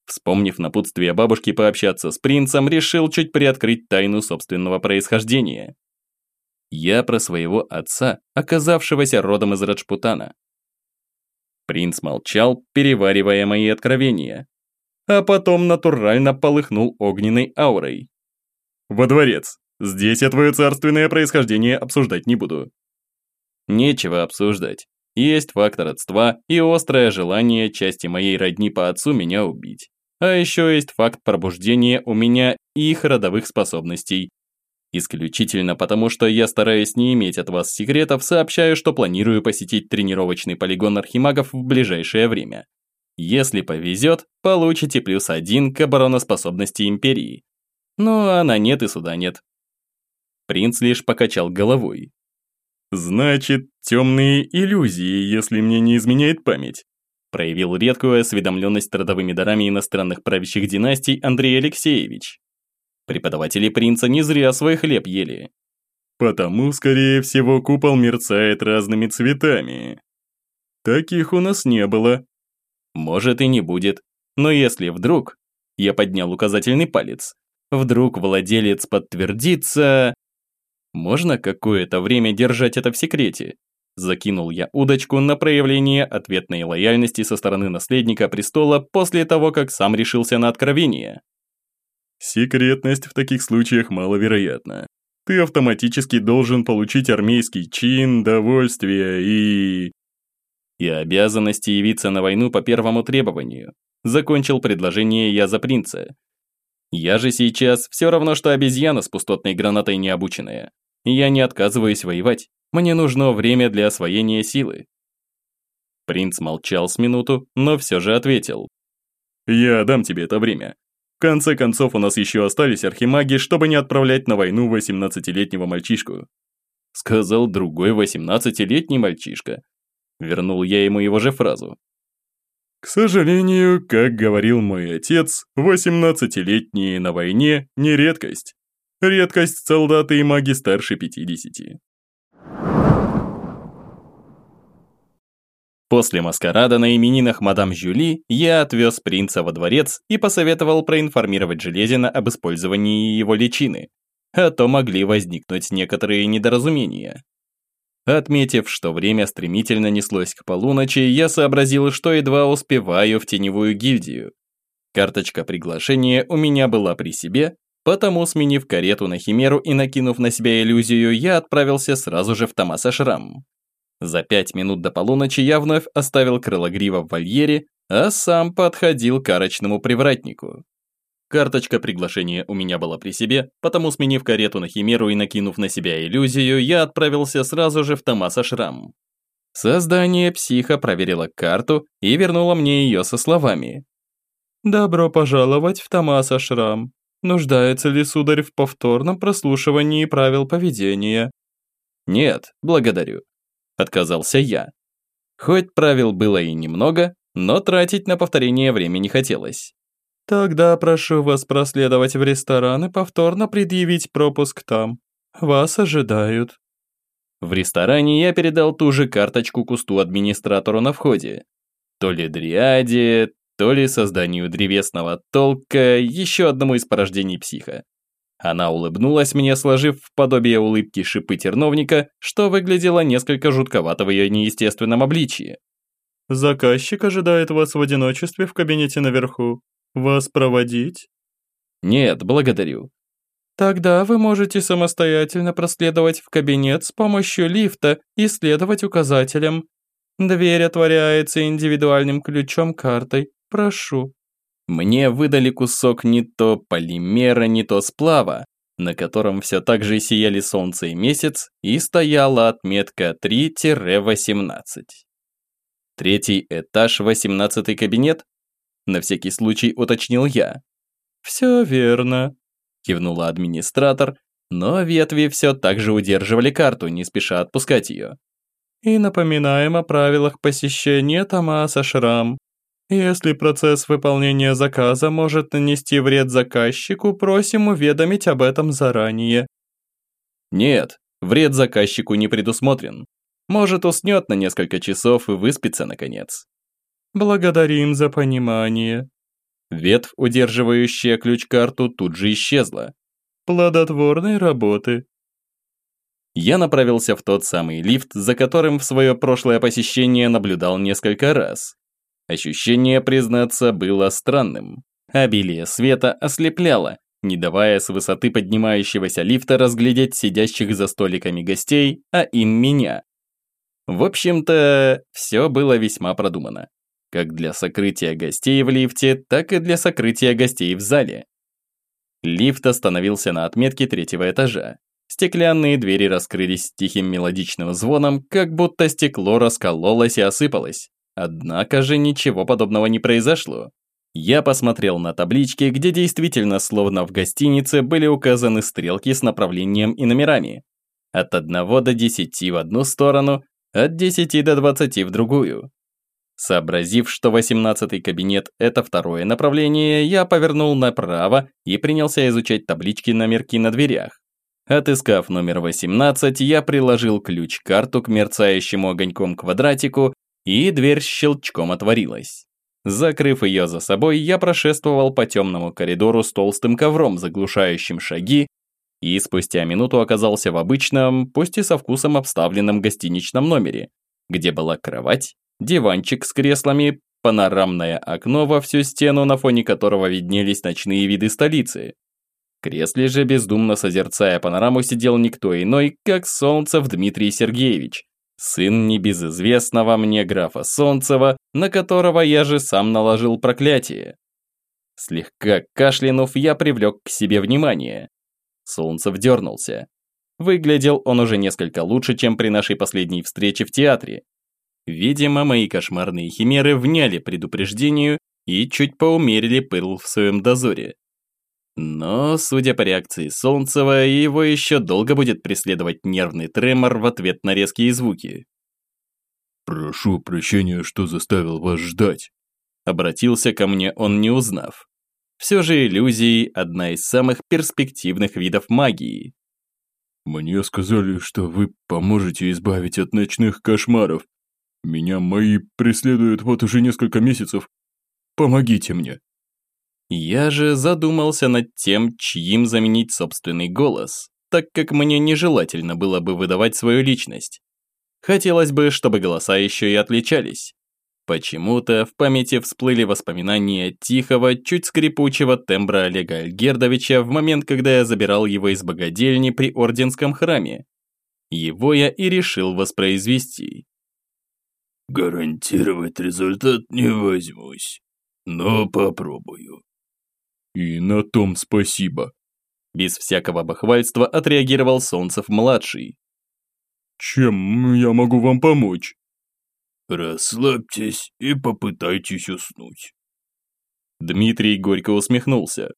Вспомнив напутствие бабушки пообщаться с принцем, решил чуть приоткрыть тайну собственного происхождения. Я про своего отца, оказавшегося родом из Раджпутана. Принц молчал, переваривая мои откровения. А потом натурально полыхнул огненной аурой. «Во дворец! Здесь я твое царственное происхождение обсуждать не буду». Нечего обсуждать. Есть факт родства и острое желание части моей родни по отцу меня убить. А еще есть факт пробуждения у меня их родовых способностей. Исключительно потому, что я стараюсь не иметь от вас секретов, сообщаю, что планирую посетить тренировочный полигон архимагов в ближайшее время. Если повезет, получите плюс один к обороноспособности Империи. Ну а на нет и суда нет. Принц лишь покачал головой. «Значит, темные иллюзии, если мне не изменяет память», проявил редкую осведомленность родовыми дарами иностранных правящих династий Андрей Алексеевич. Преподаватели принца не зря свой хлеб ели. Потому, скорее всего, купол мерцает разными цветами. Таких у нас не было. Может и не будет. Но если вдруг... Я поднял указательный палец. Вдруг владелец подтвердится... Можно какое-то время держать это в секрете? Закинул я удочку на проявление ответной лояльности со стороны наследника престола после того, как сам решился на откровение. Секретность в таких случаях маловероятна. Ты автоматически должен получить армейский чин, довольствие и... И обязанности явиться на войну по первому требованию. Закончил предложение я за принца. Я же сейчас все равно, что обезьяна с пустотной гранатой необученная. Я не отказываюсь воевать. Мне нужно время для освоения силы. Принц молчал с минуту, но все же ответил. «Я дам тебе это время. Конце концов, у нас еще остались архимаги, чтобы не отправлять на войну 18-летнего мальчишку». Сказал другой 18-летний мальчишка. Вернул я ему его же фразу. К сожалению, как говорил мой отец, 18-летние на войне не редкость. Редкость солдаты и маги старше 50. После маскарада на именинах мадам Жюли я отвез принца во дворец и посоветовал проинформировать Железина об использовании его личины, а то могли возникнуть некоторые недоразумения. Отметив, что время стремительно неслось к полуночи, я сообразил, что едва успеваю в теневую гильдию. Карточка приглашения у меня была при себе, Потому, сменив карету на химеру и накинув на себя иллюзию, я отправился сразу же в Томаса Шрам. За пять минут до полуночи я вновь оставил крылогрива в вольере, а сам подходил к арочному привратнику. Карточка приглашения у меня была при себе, потому, сменив карету на химеру и накинув на себя иллюзию, я отправился сразу же в Томаса Шрам. Создание психа проверило карту и вернуло мне ее со словами. «Добро пожаловать в Томаса Шрам. Нуждается ли сударь в повторном прослушивании правил поведения? Нет, благодарю. Отказался я. Хоть правил было и немного, но тратить на повторение время не хотелось. Тогда прошу вас проследовать в ресторан и повторно предъявить пропуск там. Вас ожидают. В ресторане я передал ту же карточку кусту администратору на входе. То ли Дриаде, то ли созданию древесного толка, еще одному из порождений психа. Она улыбнулась мне, сложив в подобие улыбки шипы терновника, что выглядело несколько жутковато в ее неестественном обличии. «Заказчик ожидает вас в одиночестве в кабинете наверху. Вас проводить?» «Нет, благодарю». «Тогда вы можете самостоятельно проследовать в кабинет с помощью лифта и следовать указателям. Дверь отворяется индивидуальным ключом-картой. Прошу». Мне выдали кусок не то полимера, не то сплава, на котором все так же сияли солнце и месяц, и стояла отметка 3-18. Третий этаж, восемнадцатый кабинет? На всякий случай уточнил я. «Все верно», – кивнула администратор, но ветви все так же удерживали карту, не спеша отпускать ее. «И напоминаем о правилах посещения Томаса Шрам. Если процесс выполнения заказа может нанести вред заказчику, просим уведомить об этом заранее. Нет, вред заказчику не предусмотрен. Может, уснет на несколько часов и выспится наконец. Благодарим за понимание. Ветвь, удерживающая ключ-карту, тут же исчезла. Плодотворной работы. Я направился в тот самый лифт, за которым в свое прошлое посещение наблюдал несколько раз. Ощущение, признаться, было странным. Обилие света ослепляло, не давая с высоты поднимающегося лифта разглядеть сидящих за столиками гостей, а им меня. В общем-то, все было весьма продумано. Как для сокрытия гостей в лифте, так и для сокрытия гостей в зале. Лифт остановился на отметке третьего этажа. Стеклянные двери раскрылись с тихим мелодичным звоном, как будто стекло раскололось и осыпалось. Однако же ничего подобного не произошло. Я посмотрел на таблички, где действительно, словно в гостинице, были указаны стрелки с направлением и номерами. От 1 до 10 в одну сторону, от 10 до 20 в другую. Сообразив, что 18-й кабинет – это второе направление, я повернул направо и принялся изучать таблички номерки на дверях. Отыскав номер 18, я приложил ключ-карту к мерцающему огоньком квадратику, и дверь щелчком отворилась. Закрыв ее за собой, я прошествовал по темному коридору с толстым ковром, заглушающим шаги, и спустя минуту оказался в обычном, пусть и со вкусом обставленном гостиничном номере, где была кровать, диванчик с креслами, панорамное окно во всю стену, на фоне которого виднелись ночные виды столицы. Кресле же, бездумно созерцая панораму, сидел никто иной, как Солнцев Дмитрий Сергеевич, сын небезызвестного мне графа Солнцева, на которого я же сам наложил проклятие. Слегка кашлянув, я привлек к себе внимание. Солнцев дернулся. Выглядел он уже несколько лучше, чем при нашей последней встрече в театре. Видимо, мои кошмарные химеры вняли предупреждению и чуть поумерили пыл в своем дозоре. Но, судя по реакции Солнцева, его еще долго будет преследовать нервный тремор в ответ на резкие звуки. «Прошу прощения, что заставил вас ждать», – обратился ко мне он, не узнав. Все же иллюзии – одна из самых перспективных видов магии. «Мне сказали, что вы поможете избавить от ночных кошмаров. Меня мои преследуют вот уже несколько месяцев. Помогите мне». Я же задумался над тем, чьим заменить собственный голос, так как мне нежелательно было бы выдавать свою личность. Хотелось бы, чтобы голоса еще и отличались. Почему-то в памяти всплыли воспоминания тихого, чуть скрипучего тембра Олега Альгердовича в момент, когда я забирал его из богадельни при Орденском храме. Его я и решил воспроизвести. «Гарантировать результат не возьмусь, но попробую», «И на том спасибо», – без всякого бахвальства отреагировал Солнцев-младший. «Чем я могу вам помочь?» «Расслабьтесь и попытайтесь уснуть». Дмитрий горько усмехнулся.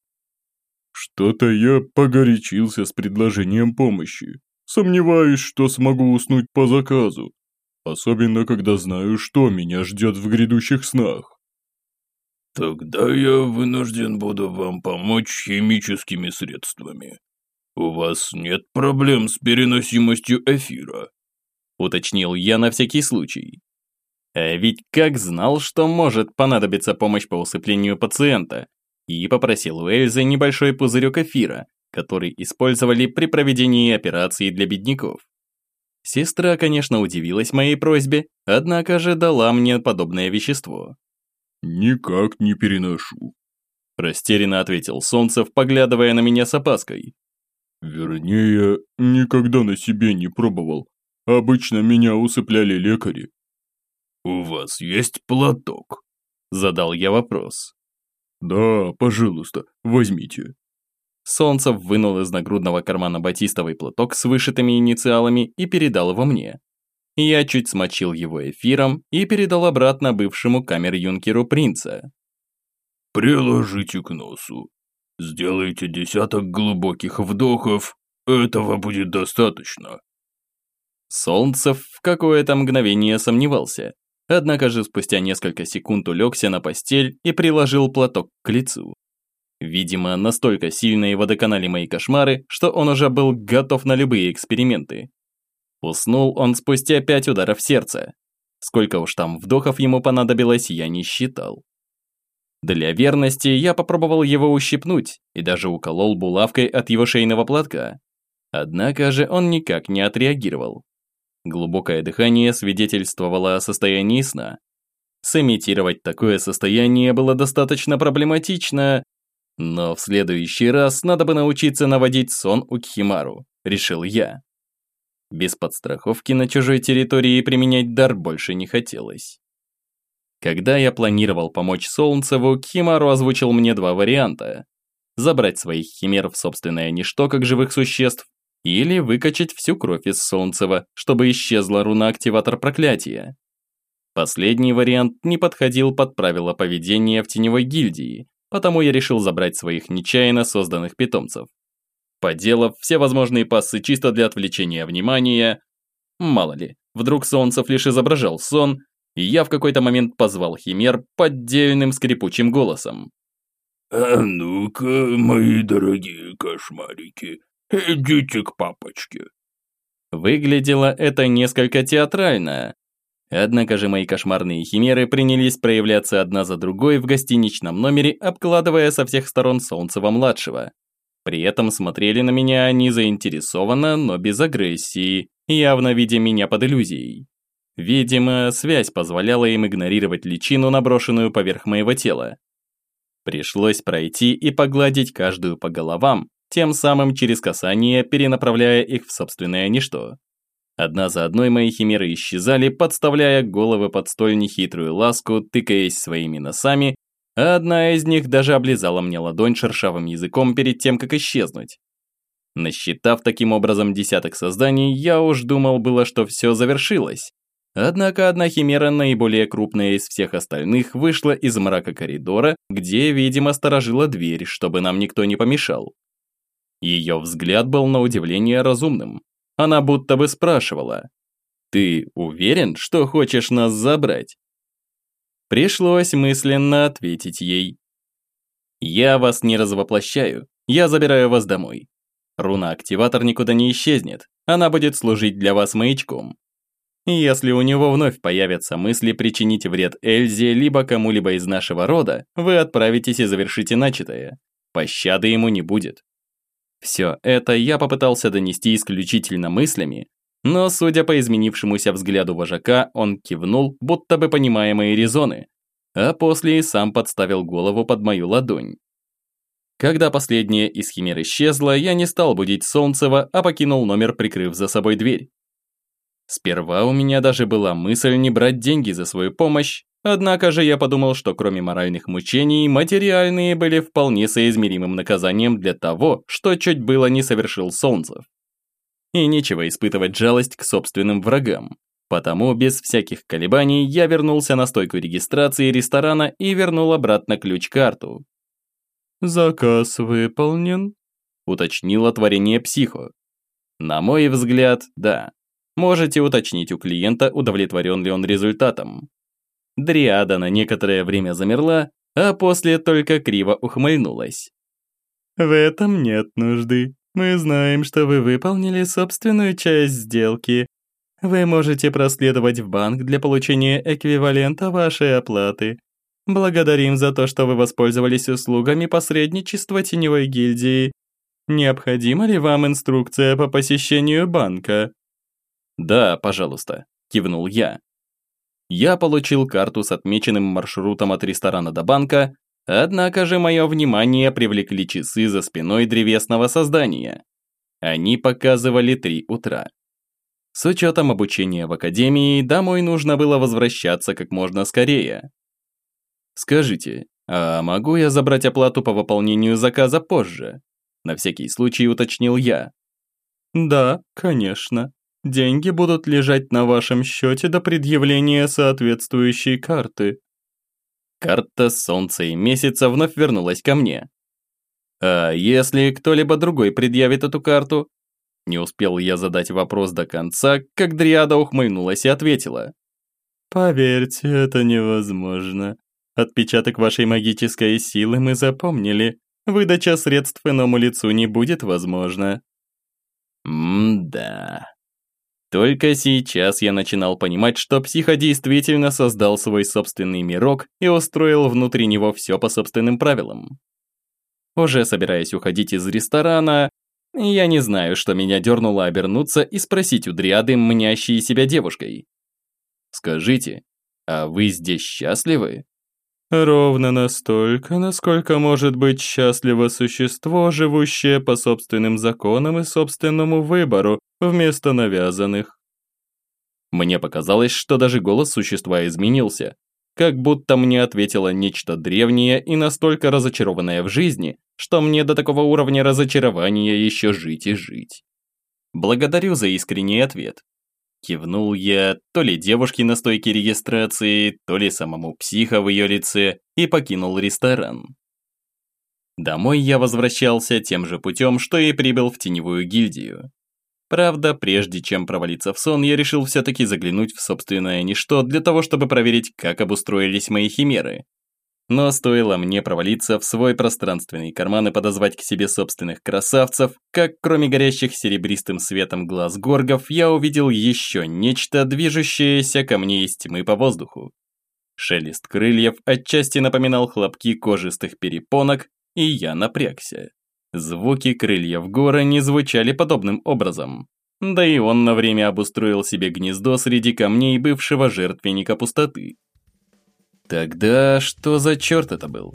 «Что-то я погорячился с предложением помощи. Сомневаюсь, что смогу уснуть по заказу. Особенно, когда знаю, что меня ждет в грядущих снах. «Тогда я вынужден буду вам помочь химическими средствами. У вас нет проблем с переносимостью эфира», уточнил я на всякий случай. А ведь как знал, что может понадобиться помощь по усыплению пациента, и попросил у Эльзы небольшой пузырек эфира, который использовали при проведении операции для бедняков. Сестра, конечно, удивилась моей просьбе, однако же дала мне подобное вещество. «Никак не переношу», – растерянно ответил Солнцев, поглядывая на меня с опаской. «Вернее, никогда на себе не пробовал. Обычно меня усыпляли лекари». «У вас есть платок?» – задал я вопрос. «Да, пожалуйста, возьмите». Солнцев вынул из нагрудного кармана батистовый платок с вышитыми инициалами и передал его мне. Я чуть смочил его эфиром и передал обратно бывшему камер-юнкеру принца. «Приложите к носу. Сделайте десяток глубоких вдохов. Этого будет достаточно». Солнцев в какое-то мгновение сомневался, однако же спустя несколько секунд улегся на постель и приложил платок к лицу. Видимо, настолько сильно его доконали мои кошмары, что он уже был готов на любые эксперименты. Уснул он спустя пять ударов сердца. Сколько уж там вдохов ему понадобилось, я не считал. Для верности я попробовал его ущипнуть и даже уколол булавкой от его шейного платка. Однако же он никак не отреагировал. Глубокое дыхание свидетельствовало о состоянии сна. Сымитировать такое состояние было достаточно проблематично, но в следующий раз надо бы научиться наводить сон у Кхимару, решил я. Без подстраховки на чужой территории применять дар больше не хотелось. Когда я планировал помочь Солнцеву, Кимару озвучил мне два варианта. Забрать своих химер в собственное ничто, как живых существ, или выкачать всю кровь из Солнцева, чтобы исчезла руна-активатор проклятия. Последний вариант не подходил под правила поведения в теневой гильдии, потому я решил забрать своих нечаянно созданных питомцев. Поделав все возможные пассы чисто для отвлечения внимания, мало ли, вдруг Солнцев лишь изображал сон, и я в какой-то момент позвал Химер поддельным скрипучим голосом. «А ну-ка, мои дорогие кошмарики, идите к папочке». Выглядело это несколько театрально, Однако же мои кошмарные химеры принялись проявляться одна за другой в гостиничном номере, обкладывая со всех сторон Солнцева-младшего. При этом смотрели на меня они заинтересованно, но без агрессии, явно видя меня под иллюзией. Видимо, связь позволяла им игнорировать личину, наброшенную поверх моего тела. Пришлось пройти и погладить каждую по головам, тем самым через касание перенаправляя их в собственное ничто. Одна за одной мои химеры исчезали, подставляя головы под столь нехитрую ласку, тыкаясь своими носами, одна из них даже облизала мне ладонь шершавым языком перед тем, как исчезнуть. Насчитав таким образом десяток созданий, я уж думал было, что все завершилось. Однако одна химера, наиболее крупная из всех остальных, вышла из мрака коридора, где, видимо, сторожила дверь, чтобы нам никто не помешал. Ее взгляд был на удивление разумным. Она будто бы спрашивала, «Ты уверен, что хочешь нас забрать?» Пришлось мысленно ответить ей. «Я вас не развоплощаю, я забираю вас домой. Руна-активатор никуда не исчезнет, она будет служить для вас маячком. Если у него вновь появятся мысли причинить вред Эльзе либо кому-либо из нашего рода, вы отправитесь и завершите начатое. Пощады ему не будет. Все это я попытался донести исключительно мыслями, но, судя по изменившемуся взгляду вожака, он кивнул, будто бы понимая мои резоны, а после и сам подставил голову под мою ладонь. Когда последняя из химер исчезла, я не стал будить Солнцева, а покинул номер, прикрыв за собой дверь. Сперва у меня даже была мысль не брать деньги за свою помощь, Однако же я подумал, что кроме моральных мучений, материальные были вполне соизмеримым наказанием для того, что чуть было не совершил Солнцев. И нечего испытывать жалость к собственным врагам. Потому без всяких колебаний я вернулся на стойку регистрации ресторана и вернул обратно ключ-карту. «Заказ выполнен», – уточнило творение психо. На мой взгляд, да. Можете уточнить у клиента, удовлетворен ли он результатом. Дриада на некоторое время замерла, а после только криво ухмыльнулась. «В этом нет нужды. Мы знаем, что вы выполнили собственную часть сделки. Вы можете проследовать в банк для получения эквивалента вашей оплаты. Благодарим за то, что вы воспользовались услугами посредничества теневой гильдии. Необходима ли вам инструкция по посещению банка?» «Да, пожалуйста», – кивнул я. Я получил карту с отмеченным маршрутом от ресторана до банка, однако же мое внимание привлекли часы за спиной древесного создания. Они показывали три утра. С учетом обучения в академии, домой нужно было возвращаться как можно скорее. Скажите, а могу я забрать оплату по выполнению заказа позже? На всякий случай уточнил я. Да, конечно. Деньги будут лежать на вашем счете до предъявления соответствующей карты. Карта Солнца и Месяца вновь вернулась ко мне. А если кто-либо другой предъявит эту карту? Не успел я задать вопрос до конца, как Дриада ухмыльнулась и ответила. Поверьте, это невозможно. Отпечаток вашей магической силы мы запомнили. Выдача средств иному лицу не будет возможна. М-да. Только сейчас я начинал понимать, что психо действительно создал свой собственный мирок и устроил внутри него все по собственным правилам. Уже собираясь уходить из ресторана, я не знаю, что меня дернуло обернуться и спросить у дриады, мнящей себя девушкой. «Скажите, а вы здесь счастливы?» Ровно настолько, насколько может быть счастливо существо, живущее по собственным законам и собственному выбору, вместо навязанных. Мне показалось, что даже голос существа изменился, как будто мне ответило нечто древнее и настолько разочарованное в жизни, что мне до такого уровня разочарования еще жить и жить. Благодарю за искренний ответ. Кивнул я то ли девушке на стойке регистрации, то ли самому психа в ее лице и покинул ресторан. Домой я возвращался тем же путем, что и прибыл в теневую гильдию. Правда, прежде чем провалиться в сон, я решил все-таки заглянуть в собственное ничто для того, чтобы проверить, как обустроились мои химеры. Но стоило мне провалиться в свой пространственный карман и подозвать к себе собственных красавцев, как кроме горящих серебристым светом глаз горгов, я увидел еще нечто, движущееся ко мне из тьмы по воздуху. Шелест крыльев отчасти напоминал хлопки кожистых перепонок, и я напрягся. Звуки крыльев гора не звучали подобным образом. Да и он на время обустроил себе гнездо среди камней бывшего жертвенника пустоты. Тогда что за черт это был?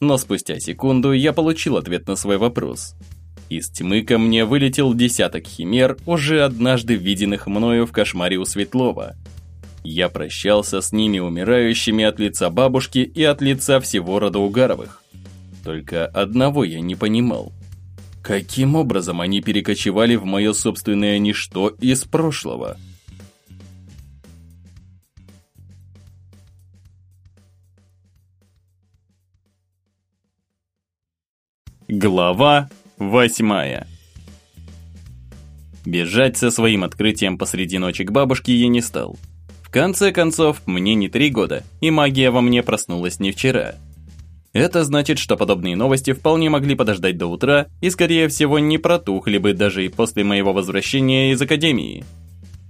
Но спустя секунду я получил ответ на свой вопрос. Из тьмы ко мне вылетел десяток химер, уже однажды виденных мною в кошмаре у Светлова. Я прощался с ними умирающими от лица бабушки и от лица всего рода Угаровых. Только одного я не понимал. Каким образом они перекочевали в мое собственное ничто из прошлого? Глава восьмая Бежать со своим открытием посреди ночи к бабушке я не стал. В конце концов, мне не три года, и магия во мне проснулась не вчера. Это значит, что подобные новости вполне могли подождать до утра и, скорее всего, не протухли бы даже и после моего возвращения из академии.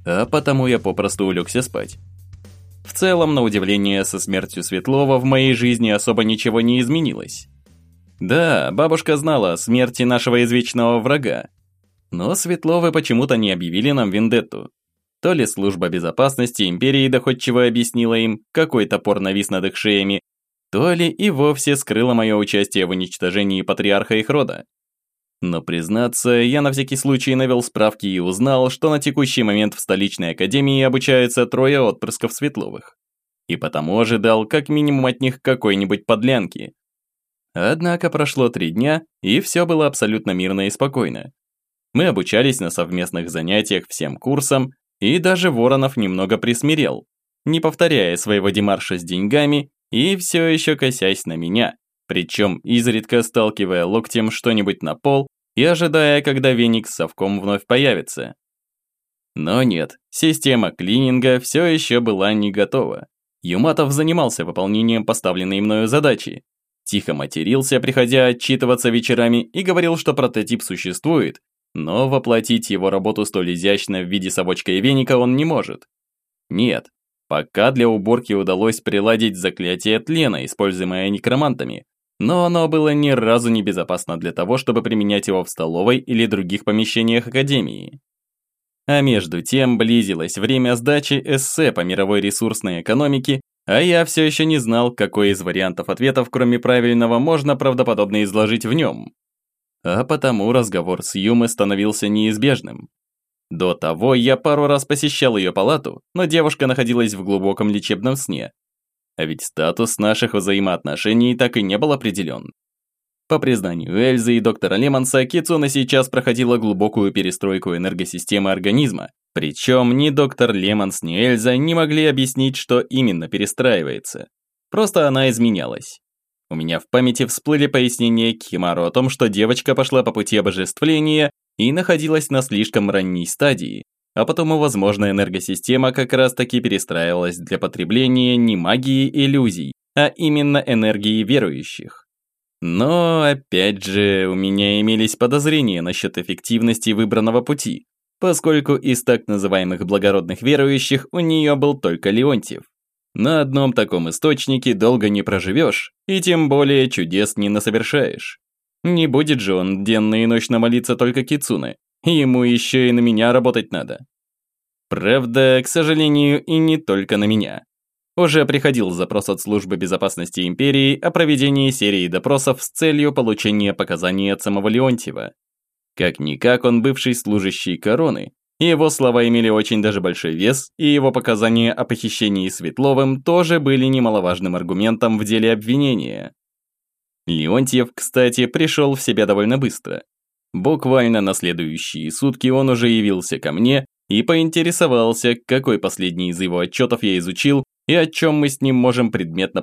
А потому я попросту улегся спать. В целом, на удивление, со смертью Светлова в моей жизни особо ничего не изменилось. Да, бабушка знала о смерти нашего извечного врага. Но Светловы почему-то не объявили нам вендетту. То ли служба безопасности империи доходчиво объяснила им, какой топор навис над их шеями, то ли и вовсе скрыла мое участие в уничтожении патриарха их рода. Но, признаться, я на всякий случай навел справки и узнал, что на текущий момент в столичной академии обучаются трое отпрысков Светловых. И потому ожидал как минимум от них какой-нибудь подлянки, Однако прошло три дня, и все было абсолютно мирно и спокойно. Мы обучались на совместных занятиях всем курсам, и даже Воронов немного присмирел, не повторяя своего демарша с деньгами и все еще косясь на меня, причем изредка сталкивая локтем что-нибудь на пол и ожидая, когда веник с совком вновь появится. Но нет, система клининга все еще была не готова. Юматов занимался выполнением поставленной мною задачи, Тихо матерился, приходя отчитываться вечерами, и говорил, что прототип существует, но воплотить его работу столь изящно в виде совочка и веника он не может. Нет, пока для уборки удалось приладить заклятие тлена, используемое некромантами, но оно было ни разу не безопасно для того, чтобы применять его в столовой или других помещениях Академии. А между тем близилось время сдачи эссе по мировой ресурсной экономике а я все еще не знал, какой из вариантов ответов, кроме правильного, можно правдоподобно изложить в нем. А потому разговор с Юмой становился неизбежным. До того я пару раз посещал ее палату, но девушка находилась в глубоком лечебном сне. А ведь статус наших взаимоотношений так и не был определен. По признанию Эльзы и доктора Лемонса, Кицуна сейчас проходила глубокую перестройку энергосистемы организма, причем ни доктор Лемонс, ни Эльза не могли объяснить, что именно перестраивается. Просто она изменялась. У меня в памяти всплыли пояснения Кимару о том, что девочка пошла по пути обожествления и находилась на слишком ранней стадии, а потому, возможно, энергосистема как раз-таки перестраивалась для потребления не магии иллюзий, а именно энергии верующих. Но, опять же, у меня имелись подозрения насчет эффективности выбранного пути, поскольку из так называемых благородных верующих у нее был только Леонтьев. На одном таком источнике долго не проживешь, и тем более чудес не насовершаешь. Не будет же он денно и ночно молиться только Кицуне, ему еще и на меня работать надо. Правда, к сожалению, и не только на меня. Уже приходил запрос от Службы безопасности Империи о проведении серии допросов с целью получения показаний от самого Леонтьева. Как-никак он бывший служащий короны, и его слова имели очень даже большой вес, и его показания о похищении Светловым тоже были немаловажным аргументом в деле обвинения. Леонтьев, кстати, пришел в себя довольно быстро. Буквально на следующие сутки он уже явился ко мне и поинтересовался, какой последний из его отчетов я изучил и о чем мы с ним можем предметно